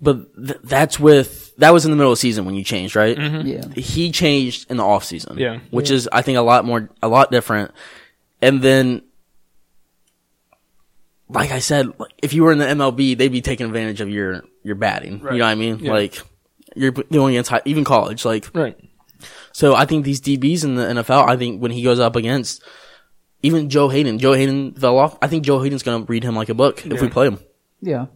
Speaker 3: but th- that's with, that was in the middle of the season when you changed, right?
Speaker 2: Mm-hmm.
Speaker 4: yeah,
Speaker 3: He changed in the off season.
Speaker 2: Yeah.
Speaker 3: Which is, I think, a lot more, a lot different. And then, like I said, if you were in the MLB, they'd be taking advantage of your your batting.
Speaker 2: Right.
Speaker 3: You know what I mean?
Speaker 2: Yeah.
Speaker 3: Like you're going against high, even college. Like
Speaker 2: Right.
Speaker 3: so, I think these DBs in the NFL. I think when he goes up against even Joe Haden, Joe Haden fell off. I think Joe Haden's going to read him like a book if we play him.
Speaker 4: Yeah.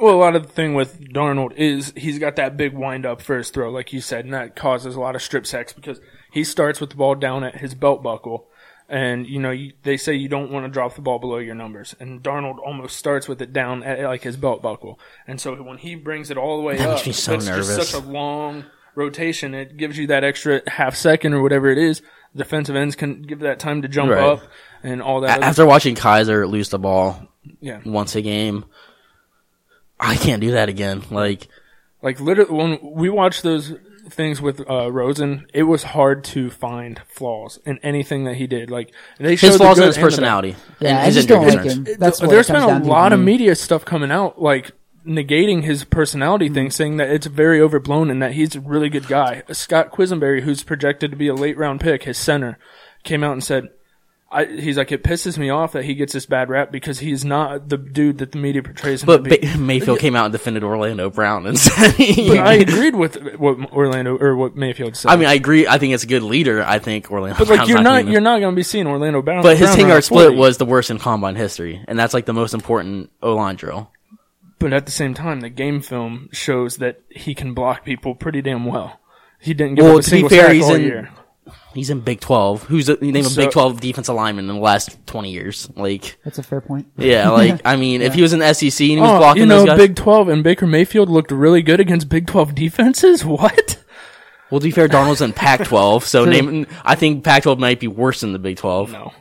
Speaker 2: Well, a lot of the thing with Darnold is he's got that big wind up for his throw, like you said, and that causes a lot of strip sacks because he starts with the ball down at his belt buckle. And, you know, you, they say you don't want to drop the ball below your numbers. And Darnold almost starts with it down at like his belt buckle. And so when he brings it all the way
Speaker 3: That
Speaker 2: up,
Speaker 3: so
Speaker 2: it's
Speaker 3: nervous.
Speaker 2: just such a long rotation. It gives you that extra half second or whatever it is. Defensive ends can give that time to jump
Speaker 3: Right.
Speaker 2: up and all that.
Speaker 3: After watching Kizer lose the ball
Speaker 2: yeah.
Speaker 3: once a game, I can't do that again. Like
Speaker 2: Like literally, when we watched those things with uh, Rosen, it was hard to find flaws in anything that he did. Like they showed
Speaker 3: his flaws
Speaker 2: good
Speaker 3: in his
Speaker 2: and the
Speaker 3: personality.
Speaker 4: Yeah,
Speaker 3: and
Speaker 4: I just don't like him. That's what
Speaker 2: There's
Speaker 4: it
Speaker 2: been a lot of
Speaker 4: me.
Speaker 2: media stuff coming out, like negating his personality
Speaker 4: Mm-hmm.
Speaker 2: thing, saying that it's very overblown and that he's a really good guy. Scott Quessenberry, who's projected to be a late round pick, his center, came out and said. I, he's like, it pisses me off that he gets this bad rap because he's not the dude that the media portrays him
Speaker 3: But
Speaker 2: to be.
Speaker 3: ba- Mayfield came out and defended Orlando Brown and said,
Speaker 2: But I agreed with what Orlando or what Mayfield said.
Speaker 3: I mean, I agree. I think it's a good leader. I think Orlando.
Speaker 2: But like
Speaker 3: Brown's
Speaker 2: you're not,
Speaker 3: gonna-
Speaker 2: you're not going to be seeing Orlando Brown.
Speaker 3: But his
Speaker 2: Brown
Speaker 3: 10
Speaker 2: run
Speaker 3: split
Speaker 2: 40.
Speaker 3: was the worst in combine history, and that's like the most important O line drill.
Speaker 2: But at the same time, the game film shows that he can block people pretty damn well. He didn't give
Speaker 3: Well,
Speaker 2: up a
Speaker 3: to be
Speaker 2: single
Speaker 3: fair,
Speaker 2: sack
Speaker 3: he's
Speaker 2: all
Speaker 3: in-
Speaker 2: year.
Speaker 3: He's in Big Twelve. Who's a, name a
Speaker 2: So-
Speaker 3: Big Twelve defensive lineman in the last twenty years? Like,
Speaker 4: That's a fair point.
Speaker 3: yeah, like I mean, if he was in the SEC and he was
Speaker 2: Oh,
Speaker 3: blocking
Speaker 2: you know,
Speaker 3: those guys,
Speaker 2: Big Twelve and Baker Mayfield looked really good against Big Twelve defenses. What?
Speaker 3: well, to be fair, Darnold's in Pac twelve, so name, I think Pac twelve might be worse than the Big Twelve.
Speaker 2: No,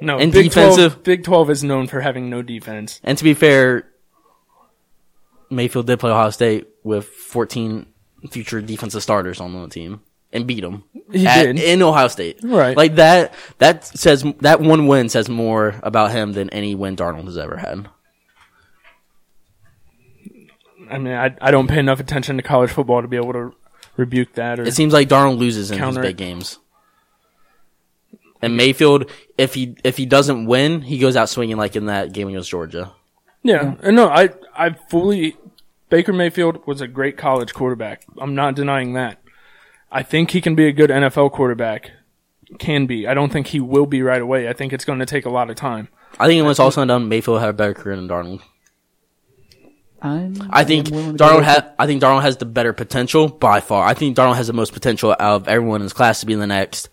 Speaker 2: no.
Speaker 3: And
Speaker 2: Big
Speaker 3: defensive-
Speaker 2: 12, Big Twelve is known for having no defense.
Speaker 3: And to be fair, Mayfield did play Ohio State with fourteen future defensive starters on the team and beat them.
Speaker 2: He
Speaker 3: at- in Ohio State,
Speaker 2: Right.
Speaker 3: Like that. That says that one win says more about him than any win Darnold has ever had.
Speaker 2: I mean, I I don't pay enough attention to college football to be able to rebuke that. Or
Speaker 3: It seems like Darnold loses in
Speaker 2: Counter
Speaker 3: his big games. And Mayfield, if he if he doesn't win, he goes out swinging like in that game against Georgia.
Speaker 2: Yeah, and no, I I fully Baker Mayfield was a great college quarterback. I'm not denying that. I think he can be a good NFL quarterback. Can be. I don't think he will be right away. I think it's going to take a lot of time.
Speaker 3: I think when it's all said and done, Mayfield had a better career than Darnold.
Speaker 4: I'm,
Speaker 3: I think
Speaker 4: I'm willing to go
Speaker 3: Darnold
Speaker 4: with
Speaker 3: has. I think Darnold has the better potential by far. I think Darnold has the most potential out of everyone in his class to be the next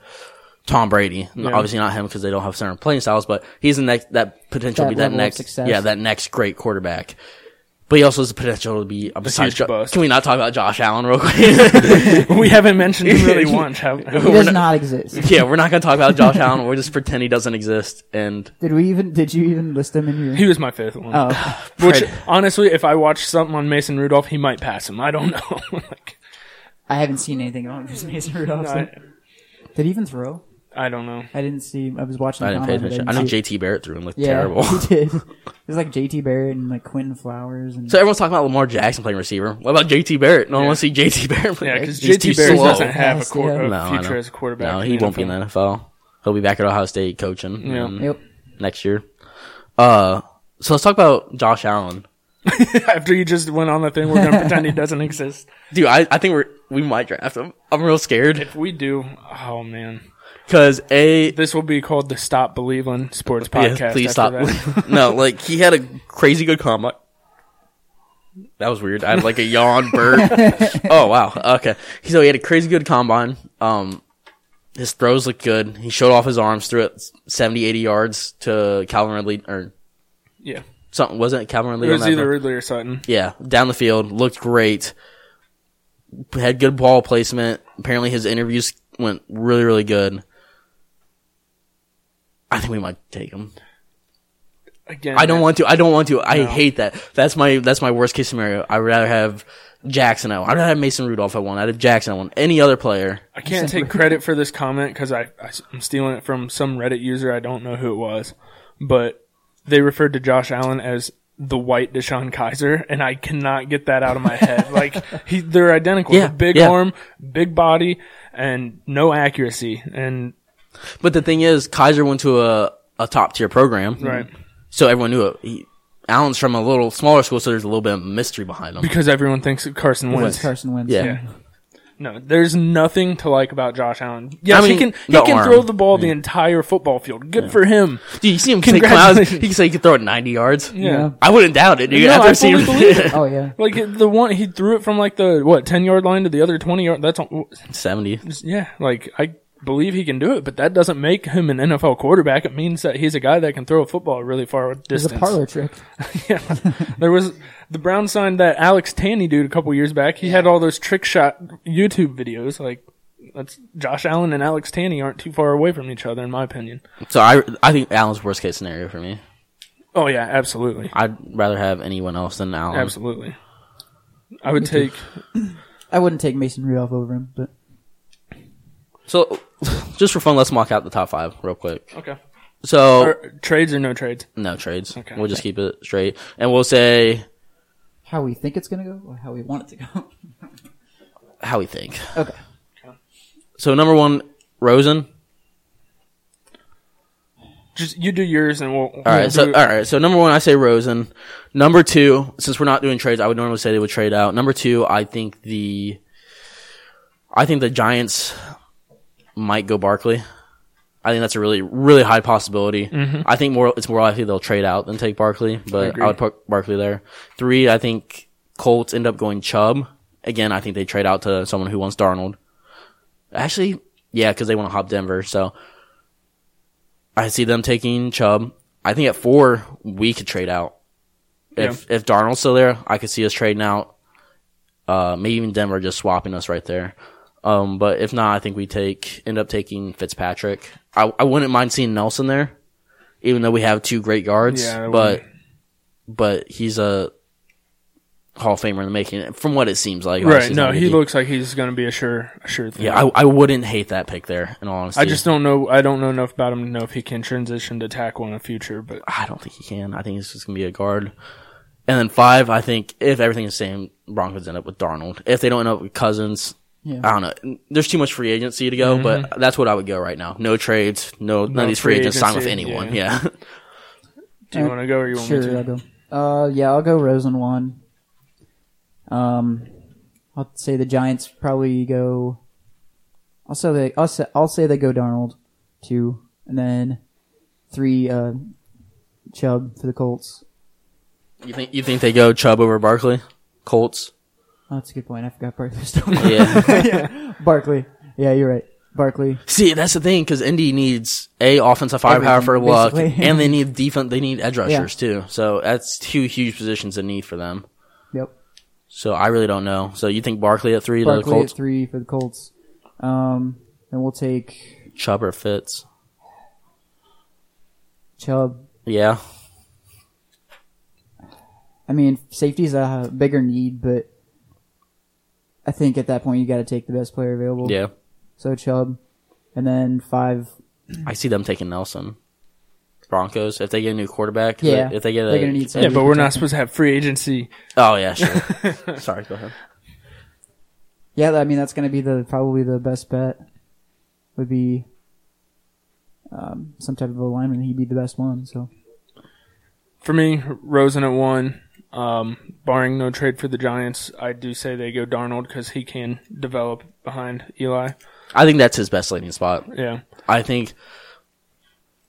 Speaker 3: Tom Brady. Obviously not him because they don't have certain playing styles, but he's the next that potential
Speaker 4: That
Speaker 3: to be that next
Speaker 4: success.
Speaker 3: yeah that next great quarterback. But he also has the potential to be. Besides,
Speaker 2: huge
Speaker 3: Jo-
Speaker 2: bust.
Speaker 3: can we not talk about Josh Allen real quick?
Speaker 2: we haven't mentioned him really once. Have,
Speaker 4: He does not exist.
Speaker 3: yeah, we're not gonna talk about Josh Allen. We're just pretend he doesn't exist. And
Speaker 4: Did we even? Did you even list him in your?
Speaker 2: he was my fifth one.
Speaker 4: oh,
Speaker 2: Which honestly, if I watched something on Mason Rudolph, he might pass him. I don't know. like,
Speaker 4: I haven't seen anything on Mason Rudolph. so-
Speaker 2: I,
Speaker 4: Did he even throw?
Speaker 2: I don't know.
Speaker 4: I didn't see. I was watching.
Speaker 3: I didn't pay attention. I
Speaker 4: didn't
Speaker 3: know JT Barrett threw and looked
Speaker 4: Yeah,
Speaker 3: terrible.
Speaker 4: he did. It was like JT Barrett and like Quinn Flowers and
Speaker 3: So everyone's talking about Lamar Jackson playing receiver. What about JT Barrett? No one wants to see JT Barrett play.
Speaker 2: Yeah, because JT Barrett
Speaker 3: slow.
Speaker 2: doesn't have a,
Speaker 4: Fast, yeah.
Speaker 2: a
Speaker 3: No,
Speaker 2: future
Speaker 3: know.
Speaker 2: as a quarterback.
Speaker 3: No, he won't be in the NFL. He'll be back at Ohio State coaching
Speaker 2: Yeah.
Speaker 3: um,
Speaker 4: Yep.
Speaker 3: next year. Uh, so let's talk about Josh Allen.
Speaker 2: After you just went on the thing, we're gonna pretend he doesn't exist.
Speaker 3: Dude, I, I think we're we might draft him. I'm real scared
Speaker 2: If we do, oh man,
Speaker 3: because a
Speaker 2: this will be called the Stop Believing Sports
Speaker 3: yeah,
Speaker 2: Podcast.
Speaker 3: please stop. no, like he had a crazy good combine. That was weird. I had like a yawn bird. oh wow. Okay. So he had a crazy good combine. Um, his throws looked good. He showed off his arms, threw it 70, 80 yards to Calvin Ridley or
Speaker 2: yeah,
Speaker 3: something. Wasn't it Calvin Ridley?
Speaker 2: it was either? Ridley or Sutton.
Speaker 3: Yeah, down the field, looked great. Had good ball placement. Apparently, his interviews went really, really good. I think we might take him.
Speaker 2: Again,
Speaker 3: I don't want to. I don't want to. I
Speaker 2: No.
Speaker 3: hate that. That's my that's my worst case scenario. I'd rather have Jackson. one. I'd rather have Mason Rudolph I want. I'd have Jackson I want Any other player.
Speaker 2: I can't take credit for this comment because I, I am stealing it from some Reddit user. I don't know who it was, but they referred to Josh Allen as the white DeShone Kizer, and I cannot get that out of my head. like he, they're identical.
Speaker 3: Yeah,
Speaker 2: big
Speaker 3: yeah.
Speaker 2: arm, big body, and no accuracy. And
Speaker 3: But the thing is, Kizer went to a, a top tier program.
Speaker 2: Right.
Speaker 3: So everyone knew it. He, Allen's from a little smaller school, so there's a little bit of mystery behind him.
Speaker 2: Because everyone thinks Carson Wentz.
Speaker 4: Carson Wentz.
Speaker 3: Yeah.
Speaker 2: Yeah. No, there's nothing to like about Josh Allen. Yes,
Speaker 3: I mean,
Speaker 2: he can he can
Speaker 3: arm.
Speaker 2: throw the ball the entire football field. Good for him.
Speaker 3: Dude, you see him say, come out,
Speaker 2: Congratulations.
Speaker 3: he can say he can throw it 90 yards.
Speaker 2: Yeah.
Speaker 4: Yeah.
Speaker 3: I wouldn't doubt it, dude.
Speaker 2: No,
Speaker 3: After
Speaker 2: I
Speaker 3: seeing
Speaker 2: fully believe it.
Speaker 4: Oh yeah.
Speaker 2: Like the one he threw it from like the what ten yard line to the other twenty yard. That's
Speaker 3: 70.
Speaker 2: yeah. Like I believe he can do it, but that doesn't make him an NFL quarterback. It means that he's a guy that can throw a football really far distance.
Speaker 4: It's a parlor trick.
Speaker 2: yeah. There was the Browns signed that Alex Tanney dude a couple years back. He had all those trick shot YouTube videos. Like that's Josh Allen and Alex Tanney aren't too far away from each other, in my opinion.
Speaker 3: So I, I think Allen's worst case scenario for me.
Speaker 2: Oh yeah, absolutely,
Speaker 3: I'd rather have anyone else than Allen.
Speaker 2: absolutely. I would take
Speaker 4: I wouldn't take Mason Rudolph over him, but
Speaker 3: So, just for fun, let's mock out the top five real quick.
Speaker 2: okay.
Speaker 3: So,
Speaker 2: Or, trades or no trades?
Speaker 3: no trades.
Speaker 2: Okay.
Speaker 3: We'll just keep it straight. And we'll say
Speaker 4: how we think it's gonna go or how we want it to go.
Speaker 3: how we think.
Speaker 4: okay.
Speaker 3: So, number one, Rosen.
Speaker 2: Just you do yours and we'll.
Speaker 3: All right. So, all right. So, number one, I say Rosen. Number two, since we're not doing trades, I would normally say they would trade out. Number two, I think the, I think the Giants might go Barkley. I think that's a really, really high possibility. I think more, it's more likely they'll trade out than take Barkley, but
Speaker 2: agree.
Speaker 3: I, would put Barkley there. Three, I think Colts end up going Chubb. Again, I think they trade out to someone who wants Darnold. Actually, yeah, because they want to hop Denver. So I see them taking Chubb. I think at four we could trade out. If if Darnold's still there, I could see us trading out. Uh, maybe even Denver just swapping us right there. Um, but if not, I think we take end up taking Fitzpatrick. I I wouldn't mind seeing Nelson there, even though we have two great guards.
Speaker 2: Yeah,
Speaker 3: but but he's a Hall of Famer in the making. From what it seems like,
Speaker 2: Right. No, he looks like he's going to be a sure, a sure thing.
Speaker 3: Yeah, I, I wouldn't hate that pick there. In all honesty,
Speaker 2: I just don't know. I don't know enough about him to know if he can transition to tackle in the future. But
Speaker 3: I don't think he can. I think he's just gonna be a guard. And then five, I think if everything is the same, Broncos end up with Darnold. If they don't end up with Cousins,
Speaker 4: Yeah.
Speaker 3: I don't know. There's too much free agency to go, but that's what I would go right now. No trades, no, none of these free,
Speaker 2: free
Speaker 3: agents sign with anyone.
Speaker 2: yeah.
Speaker 3: Yeah.
Speaker 2: do you
Speaker 4: Uh,
Speaker 2: want to go or you want me to?
Speaker 4: I'll go. Uh, yeah, I'll go Rosen one. Um, I'll say the Giants probably go. I'll say they. I'll say, I'll say they go Darnold two, and then three. Uh, Chubb for the Colts.
Speaker 3: you think you think they go Chubb over Barkley? Colts?
Speaker 4: Oh, that's a good point. I forgot Barkley was still.
Speaker 3: Yeah.
Speaker 4: Barkley. Yeah, you're right. Barkley.
Speaker 3: See, that's the thing because Indy needs a offensive firepower
Speaker 4: Everything,
Speaker 3: for luck,
Speaker 4: basically.
Speaker 3: and they need defense. They need edge rushers too. So that's two huge positions of need for them.
Speaker 4: Yep.
Speaker 3: So I really don't know. So you think Barkley at three to the
Speaker 4: Barkley
Speaker 3: Colts?
Speaker 4: at three for the Colts. Um, and we'll take
Speaker 3: Chubb or Fitz?
Speaker 4: Chubb.
Speaker 3: Yeah.
Speaker 4: I mean, safety's a bigger need, but I think at that point you got to take the best player available.
Speaker 3: Yeah.
Speaker 4: So Chubb, and then five.
Speaker 3: I see them taking Nelson. Broncos if they get a new quarterback.
Speaker 4: Yeah,
Speaker 3: If they get a
Speaker 4: they're need
Speaker 2: Yeah, but we're
Speaker 4: protect
Speaker 2: not supposed to have free agency.
Speaker 3: Oh yeah, sure. Sorry, go ahead.
Speaker 4: Yeah, I mean that's going to be the probably the best bet. Would be um, some type of alignment. He'd be the best one. So
Speaker 2: For me, Rosen at one. Um, barring no trade for the Giants, I do say they go Darnold because he can develop behind Eli.
Speaker 3: I think that's his best landing spot.
Speaker 2: Yeah.
Speaker 3: I think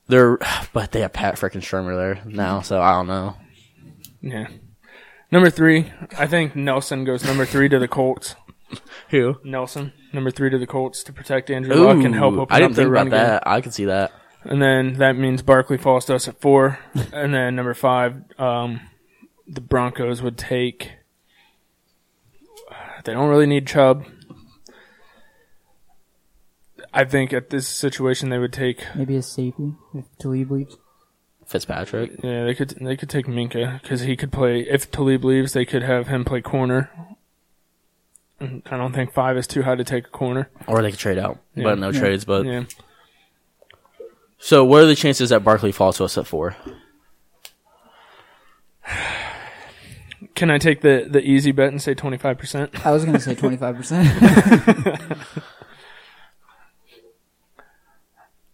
Speaker 3: they're, but they have Pat freaking Shurmur there now, so I don't know.
Speaker 2: Yeah. Number three, I think Nelson goes number three to the Colts.
Speaker 3: Who?
Speaker 2: Nelson, number three to the Colts to protect Andrew Luck and help open
Speaker 3: I didn't
Speaker 2: up
Speaker 3: think about
Speaker 2: game.
Speaker 3: I can see that.
Speaker 2: And then that means Barkley falls to us at four. and then number five, um, the Broncos would take. They don't really need Chubb. I think at this situation they would take.
Speaker 4: maybe a safety if Talib leaves.
Speaker 3: Fitzpatrick.
Speaker 2: Yeah, they could they could take Minkah because he could play. If Talib leaves, they could have him play corner. I don't think five is too high to take a corner.
Speaker 3: Or they could trade out,
Speaker 2: Yeah.
Speaker 3: but no
Speaker 4: Yeah.
Speaker 3: trades. But
Speaker 2: Yeah,
Speaker 3: so, what are the chances that Barkley falls to us at four?
Speaker 2: Can I take the the easy bet and say twenty five percent?
Speaker 4: I was going to say twenty five percent.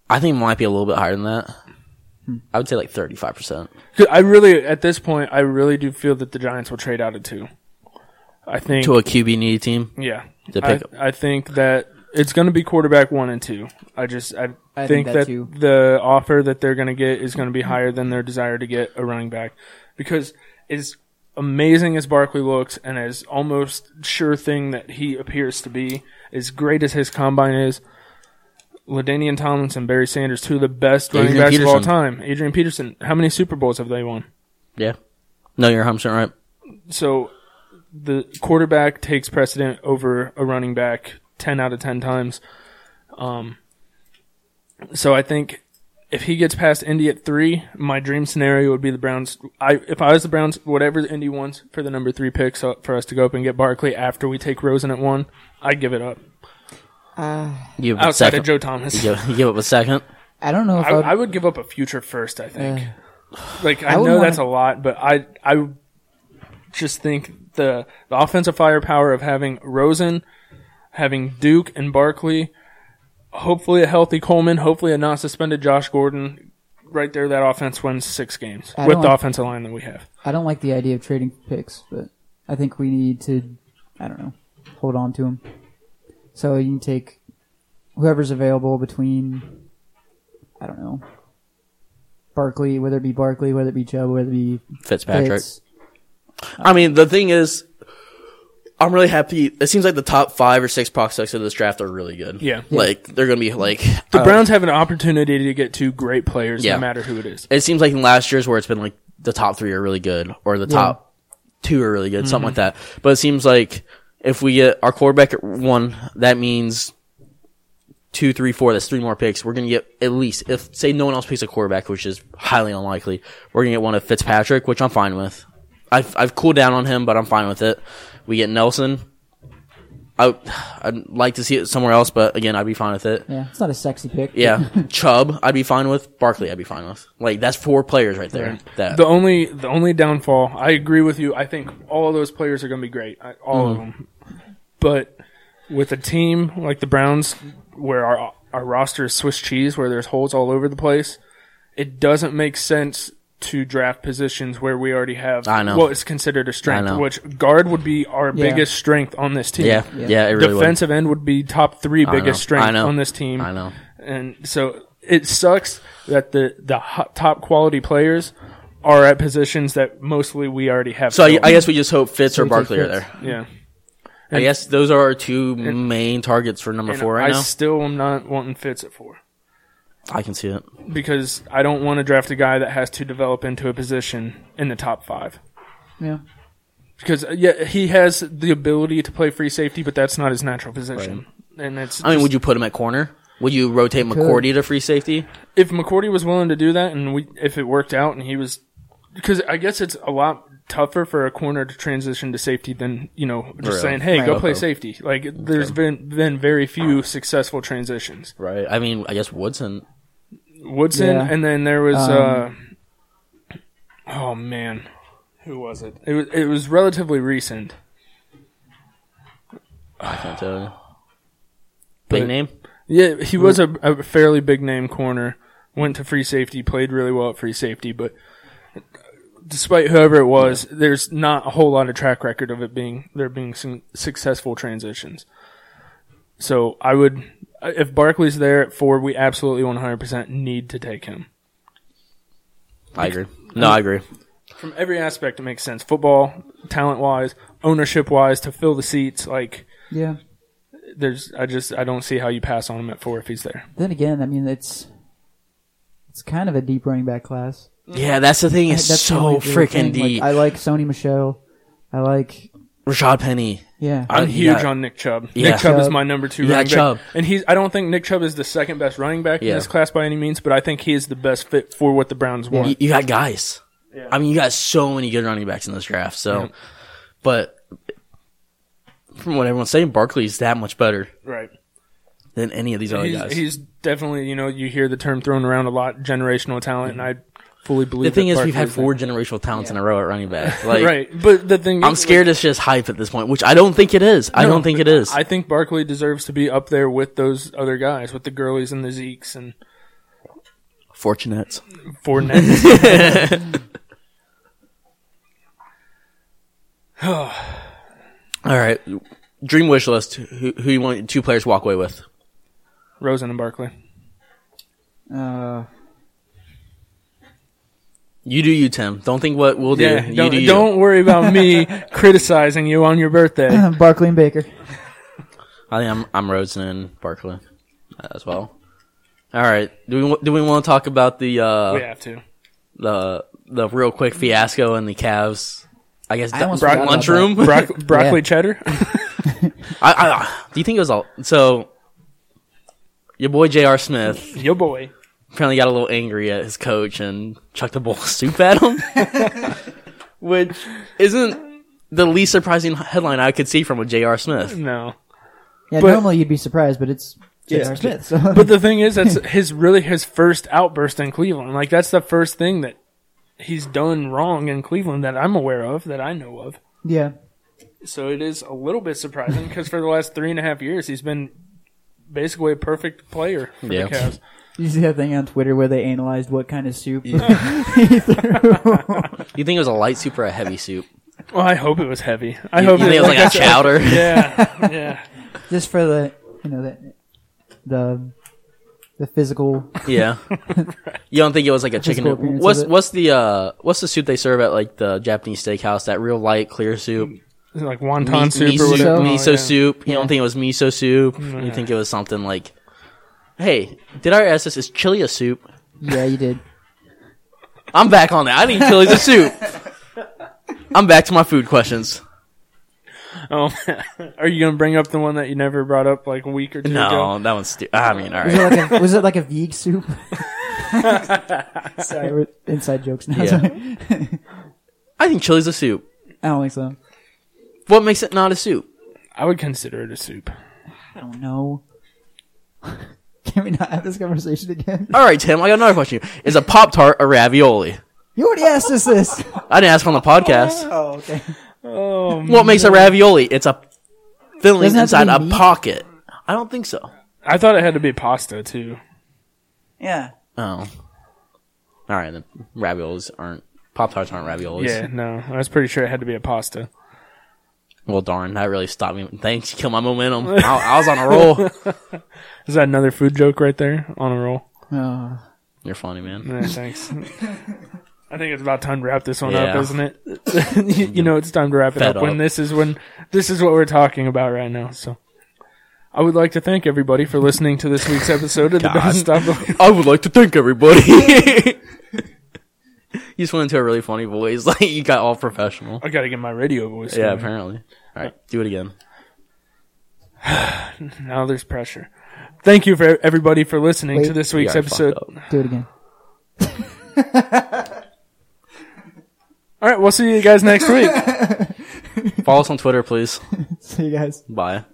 Speaker 3: I think it might be a little bit higher than that. Hmm. I would say like thirty five percent.
Speaker 2: 'Cause I really, at this point, I really do feel that the Giants will trade out of two. I think,
Speaker 3: To a QB needy team.
Speaker 2: yeah,
Speaker 3: To
Speaker 2: I,
Speaker 3: pick-
Speaker 2: I think that it's going to be quarterback one and two. I just, I,
Speaker 4: I
Speaker 2: think,
Speaker 4: think that
Speaker 2: that the offer that they're going to get is going to be higher than their desire to get a running back, because as amazing as Barkley looks and as almost sure thing that he appears to be, as great as his combine is. LaDainian Tomlinson, Barry Sanders, two of the best running
Speaker 3: Adrian
Speaker 2: backs of all time. Adrian Peterson, how many Super Bowls have they won?
Speaker 3: Yeah. No, you're 100 percent right.
Speaker 2: so the quarterback takes precedent over a running back 10 out of 10 times. Um, so I think if he gets past Indy at three, my dream scenario would be the Browns. I if I was the Browns, whatever Indy wants for the number three pick, so for us to go up and get Barkley after we take Rosen at one, I'd give it up.
Speaker 4: Uh,
Speaker 3: You give up
Speaker 2: Outside
Speaker 3: second.
Speaker 2: of Joe Thomas,
Speaker 3: You give, you give up a second.
Speaker 4: I don't know if
Speaker 2: I,
Speaker 4: I, would,
Speaker 2: I would give up a future first. I think.
Speaker 4: uh,
Speaker 2: Like I,
Speaker 4: I
Speaker 2: know
Speaker 4: wouldn't
Speaker 2: that's a
Speaker 4: wanna-
Speaker 2: lot, but I I just think the the offensive firepower of having Rosen, having Duke and Barkley, hopefully a healthy Coleman, hopefully a not suspended Josh Gordon, right there that offense wins six games
Speaker 4: I
Speaker 2: with the
Speaker 4: like-
Speaker 2: offensive line that we have.
Speaker 4: I don't like the idea of trading picks, but I think we need to, I don't know, hold on to them. So you can take whoever's available between, I don't know, Barkley, whether it be Barkley, whether it be Chubb, whether it be
Speaker 3: Fitzpatrick.
Speaker 4: Pitts.
Speaker 3: I mean, the thing is, I'm really happy. It seems like the top five or six prospects of this draft are really good.
Speaker 2: Yeah.
Speaker 3: Like they're gonna be like
Speaker 2: The
Speaker 3: uh,
Speaker 2: Browns have an opportunity to get two great players,
Speaker 3: Yeah.
Speaker 2: no matter who it is.
Speaker 3: It seems like in last year's where it's been like the top three are really good or the top two are really good, something like that. But it seems like if we get our quarterback at one, that means two, three, four. That's three more picks. We're gonna get at least if say no one else picks a quarterback, which is highly unlikely. We're gonna get one of Fitzpatrick, which I'm fine with. I've I've cooled down on him, but I'm fine with it. We get Nelson. I I'd like to see it somewhere else, but again, I'd be fine with it.
Speaker 4: Yeah, it's not a sexy pick.
Speaker 3: Yeah, Chubb, I'd be fine with. Barkley, I'd be fine with. Like that's four players right there. That
Speaker 2: The only the only downfall, I agree with you. I think all of those players are going to be great, I- all of mm-hmm. them. But with a team like the Browns, where our our roster is Swiss cheese, where there's holes all over the place, it doesn't make sense to draft positions where we already have
Speaker 3: I know.
Speaker 2: what is considered a strength.
Speaker 3: know.
Speaker 2: Which guard would be our
Speaker 4: Yeah.
Speaker 2: biggest strength on this team.
Speaker 3: yeah, yeah, it really would.
Speaker 2: Defensive end would be top three biggest
Speaker 3: know.
Speaker 2: Strength on this team
Speaker 3: I know.
Speaker 2: and so it sucks that the the ho- top quality players are at positions that mostly we already have.
Speaker 3: So I. I guess we just hope Fitz or
Speaker 4: we take
Speaker 3: Barkley are there.
Speaker 2: yeah.
Speaker 3: I guess those are our two main targets for number four right
Speaker 2: I
Speaker 3: now.
Speaker 2: still am not wanting Fitz at four
Speaker 3: I can see it.
Speaker 2: because I don't want to draft a guy that has to develop into a position in the top five.
Speaker 4: Yeah.
Speaker 2: Because yeah, he has the ability to play free safety, but that's not his natural position. And it's
Speaker 3: I mean, would you put him at corner? Would you rotate
Speaker 4: could.
Speaker 3: McCourty to free safety?
Speaker 2: if McCourty was willing to do that, and we if it worked out, and he was, because I guess it's a lot tougher for a corner to transition to safety than you know just
Speaker 3: Really?
Speaker 2: saying, "Hey,
Speaker 4: Right.
Speaker 2: go play
Speaker 3: Okay.
Speaker 2: safety." Like there's been been very few successful transitions.
Speaker 3: Right. I mean, I guess Woodson.
Speaker 2: Woodson,
Speaker 4: Yeah.
Speaker 2: and then there was,
Speaker 4: Um,
Speaker 2: uh, oh man, who was it? It was it was relatively recent.
Speaker 3: I can't tell you. Big name.
Speaker 2: Yeah, he was a, a fairly big name corner. Went to free safety, played really well at free safety, but despite whoever it was, there's not a whole lot of track record of it being there being some successful transitions. So I would, Uh, if Barkley's there at four, we absolutely 100% need to take him.
Speaker 3: I agree. No, I agree.
Speaker 2: From every aspect, it makes sense. Football, talent wise, ownership wise, to fill the seats, like
Speaker 4: Yeah.
Speaker 2: there's, I just, I don't see how you pass on him at four if he's there.
Speaker 4: Then again, I mean, it's it's kind of a deep running back class.
Speaker 3: Yeah, that's the thing. It's
Speaker 4: That's
Speaker 3: so freaking deep.
Speaker 4: Like, I like Sony Michel. I like
Speaker 3: Rashad Penny.
Speaker 4: Yeah.
Speaker 3: I-
Speaker 2: I'm huge
Speaker 3: got-
Speaker 2: on Nick Chubb.
Speaker 3: Yeah.
Speaker 2: Nick Chubb is my number two
Speaker 3: You got
Speaker 2: running
Speaker 3: Chubb.
Speaker 2: back, and he's. I don't think Nick Chubb is the second best running back in this class by any means, but I think he is the best fit for what the Browns want.
Speaker 3: You, you got guys.
Speaker 2: Yeah.
Speaker 3: I mean, you got so many good running backs in this draft. So,
Speaker 2: Yeah.
Speaker 3: but from what everyone's saying, Barkley's that much better
Speaker 2: right.
Speaker 3: than any of these other
Speaker 2: He's,
Speaker 3: guys.
Speaker 2: he's definitely. You know, you hear the term thrown around a lot, generational talent, and I fully
Speaker 3: the thing
Speaker 2: that
Speaker 3: is, we've had
Speaker 2: Barkley's
Speaker 3: four generational talents in a row at running back. Like,
Speaker 2: right, but the thing
Speaker 3: I'm
Speaker 2: is,
Speaker 3: scared it's just hype at this point, which I don't think it is. I
Speaker 2: No,
Speaker 3: don't think it is.
Speaker 2: I think Barkley deserves to be up there with those other guys, with the Gurleys and the Zekes, and
Speaker 3: Fortunates.
Speaker 2: Fortnite.
Speaker 3: All right. Dream wish list. Who, who you want two players to walk away with?
Speaker 2: Rosen and Barkley.
Speaker 4: Uh,
Speaker 3: You do you, Tim. Don't think what we'll do.
Speaker 2: Yeah,
Speaker 3: you
Speaker 2: don't,
Speaker 3: do you.
Speaker 2: don't worry about me criticizing you on your birthday.
Speaker 4: Barkley and Baker.
Speaker 3: I think I'm I'm Rosen and Barkley as well. All right. Do we do we want to talk about the uh
Speaker 2: we have to.
Speaker 3: the the real quick fiasco in the Cavs? I guess
Speaker 4: I almost
Speaker 3: Brock lunchroom.
Speaker 2: Brock, broccoli
Speaker 4: Yeah.
Speaker 2: cheddar.
Speaker 3: I, I do you think it was all so? Your boy J.R. Smith
Speaker 2: Your boy.
Speaker 3: Apparently got a little angry at his coach and chucked a bowl of soup at him, which isn't the least surprising headline I could see from a J.R. Smith.
Speaker 2: No.
Speaker 4: Yeah,
Speaker 2: But-
Speaker 4: normally you'd be surprised, but it's J.R. Smith. So.
Speaker 2: But the thing is, that's his really his first outburst in Cleveland. Like that's the first thing that he's done wrong in Cleveland that I'm aware of, that I know of.
Speaker 4: yeah,
Speaker 2: So it is a little bit surprising because for the last three and a half years, he's been basically a perfect player for
Speaker 3: Yeah.
Speaker 2: the Cavs.
Speaker 4: You see that thing on Twitter where they analyzed what kind of soup he threw.
Speaker 3: Do you think it was a light soup or a heavy soup?
Speaker 2: Well, I hope it was heavy. I
Speaker 3: You
Speaker 2: hope
Speaker 3: think it was like a chowder?
Speaker 2: Yeah, yeah.
Speaker 4: just for the you know the the the physical.
Speaker 3: Yeah. You don't think it was like a chicken?
Speaker 4: Physical appearance
Speaker 3: What's
Speaker 4: of it.
Speaker 3: what's the uh what's the soup they serve at like the Japanese steakhouse? That real light clear soup,
Speaker 2: Is it like wonton
Speaker 3: Mi-
Speaker 2: soup
Speaker 3: miso,
Speaker 2: or whatever.
Speaker 3: miso
Speaker 2: Oh, yeah.
Speaker 3: soup. You don't think it was miso soup? You think it was something like, hey, did I ask this? Is chili a soup?
Speaker 4: Yeah, you did.
Speaker 3: I'm back on that. I think chili's a soup. I'm back to my food questions.
Speaker 2: Oh, are you gonna bring up the one that you never brought up like a week or two
Speaker 3: No,
Speaker 2: ago?
Speaker 3: that one's stupid. I mean, all
Speaker 4: Was it
Speaker 3: right.
Speaker 4: like a, was it like a vegan soup? Sorry, we're inside jokes now.
Speaker 3: Yeah.
Speaker 4: Sorry.
Speaker 3: I think chili's a soup.
Speaker 4: I don't think so.
Speaker 3: What makes it not a soup?
Speaker 2: I would consider it a soup.
Speaker 4: I don't know. Can we not have this conversation again?
Speaker 3: All right, Tim. I got another question. Is a pop tart a ravioli?
Speaker 4: You already asked us this.
Speaker 3: I didn't ask on the podcast.
Speaker 4: Oh, okay.
Speaker 2: Oh,
Speaker 3: What makes a ravioli? It's a filling
Speaker 4: Doesn't it have to
Speaker 3: inside
Speaker 4: be
Speaker 3: a
Speaker 4: meat?
Speaker 3: pocket. I don't think so.
Speaker 2: I thought it had to be pasta too.
Speaker 4: Yeah.
Speaker 3: Oh. All right, then raviolis aren't pop tarts aren't raviolis.
Speaker 2: Yeah, no, I was pretty sure it had to be a pasta.
Speaker 3: Well, darn, that really stopped me. Thanks, you killed my momentum. I, I was on a roll.
Speaker 2: Is that another food joke right there on a roll?
Speaker 4: Oh.
Speaker 3: You're funny, man.
Speaker 2: Yeah, thanks. I think it's about time to wrap this one
Speaker 3: Yeah.
Speaker 2: up, isn't it? you, you know, it's time to wrap it
Speaker 3: Fed
Speaker 2: up, when this is when this is what we're talking about right now. So, I would like to thank everybody for listening to this week's episode of the
Speaker 3: God.
Speaker 2: Don't Stop
Speaker 3: I would like to thank everybody. You just went into a really funny voice, like you got all professional.
Speaker 2: I gotta get my radio voice.
Speaker 3: Yeah,
Speaker 2: going.
Speaker 3: apparently. All right, do it again.
Speaker 2: Now there's pressure. Thank you for everybody for listening
Speaker 4: Wait.
Speaker 2: to this week's
Speaker 3: are
Speaker 2: episode.
Speaker 4: Do it again.
Speaker 2: All right, we'll see you guys next week.
Speaker 3: Follow us on Twitter, please.
Speaker 4: See you guys.
Speaker 3: Bye.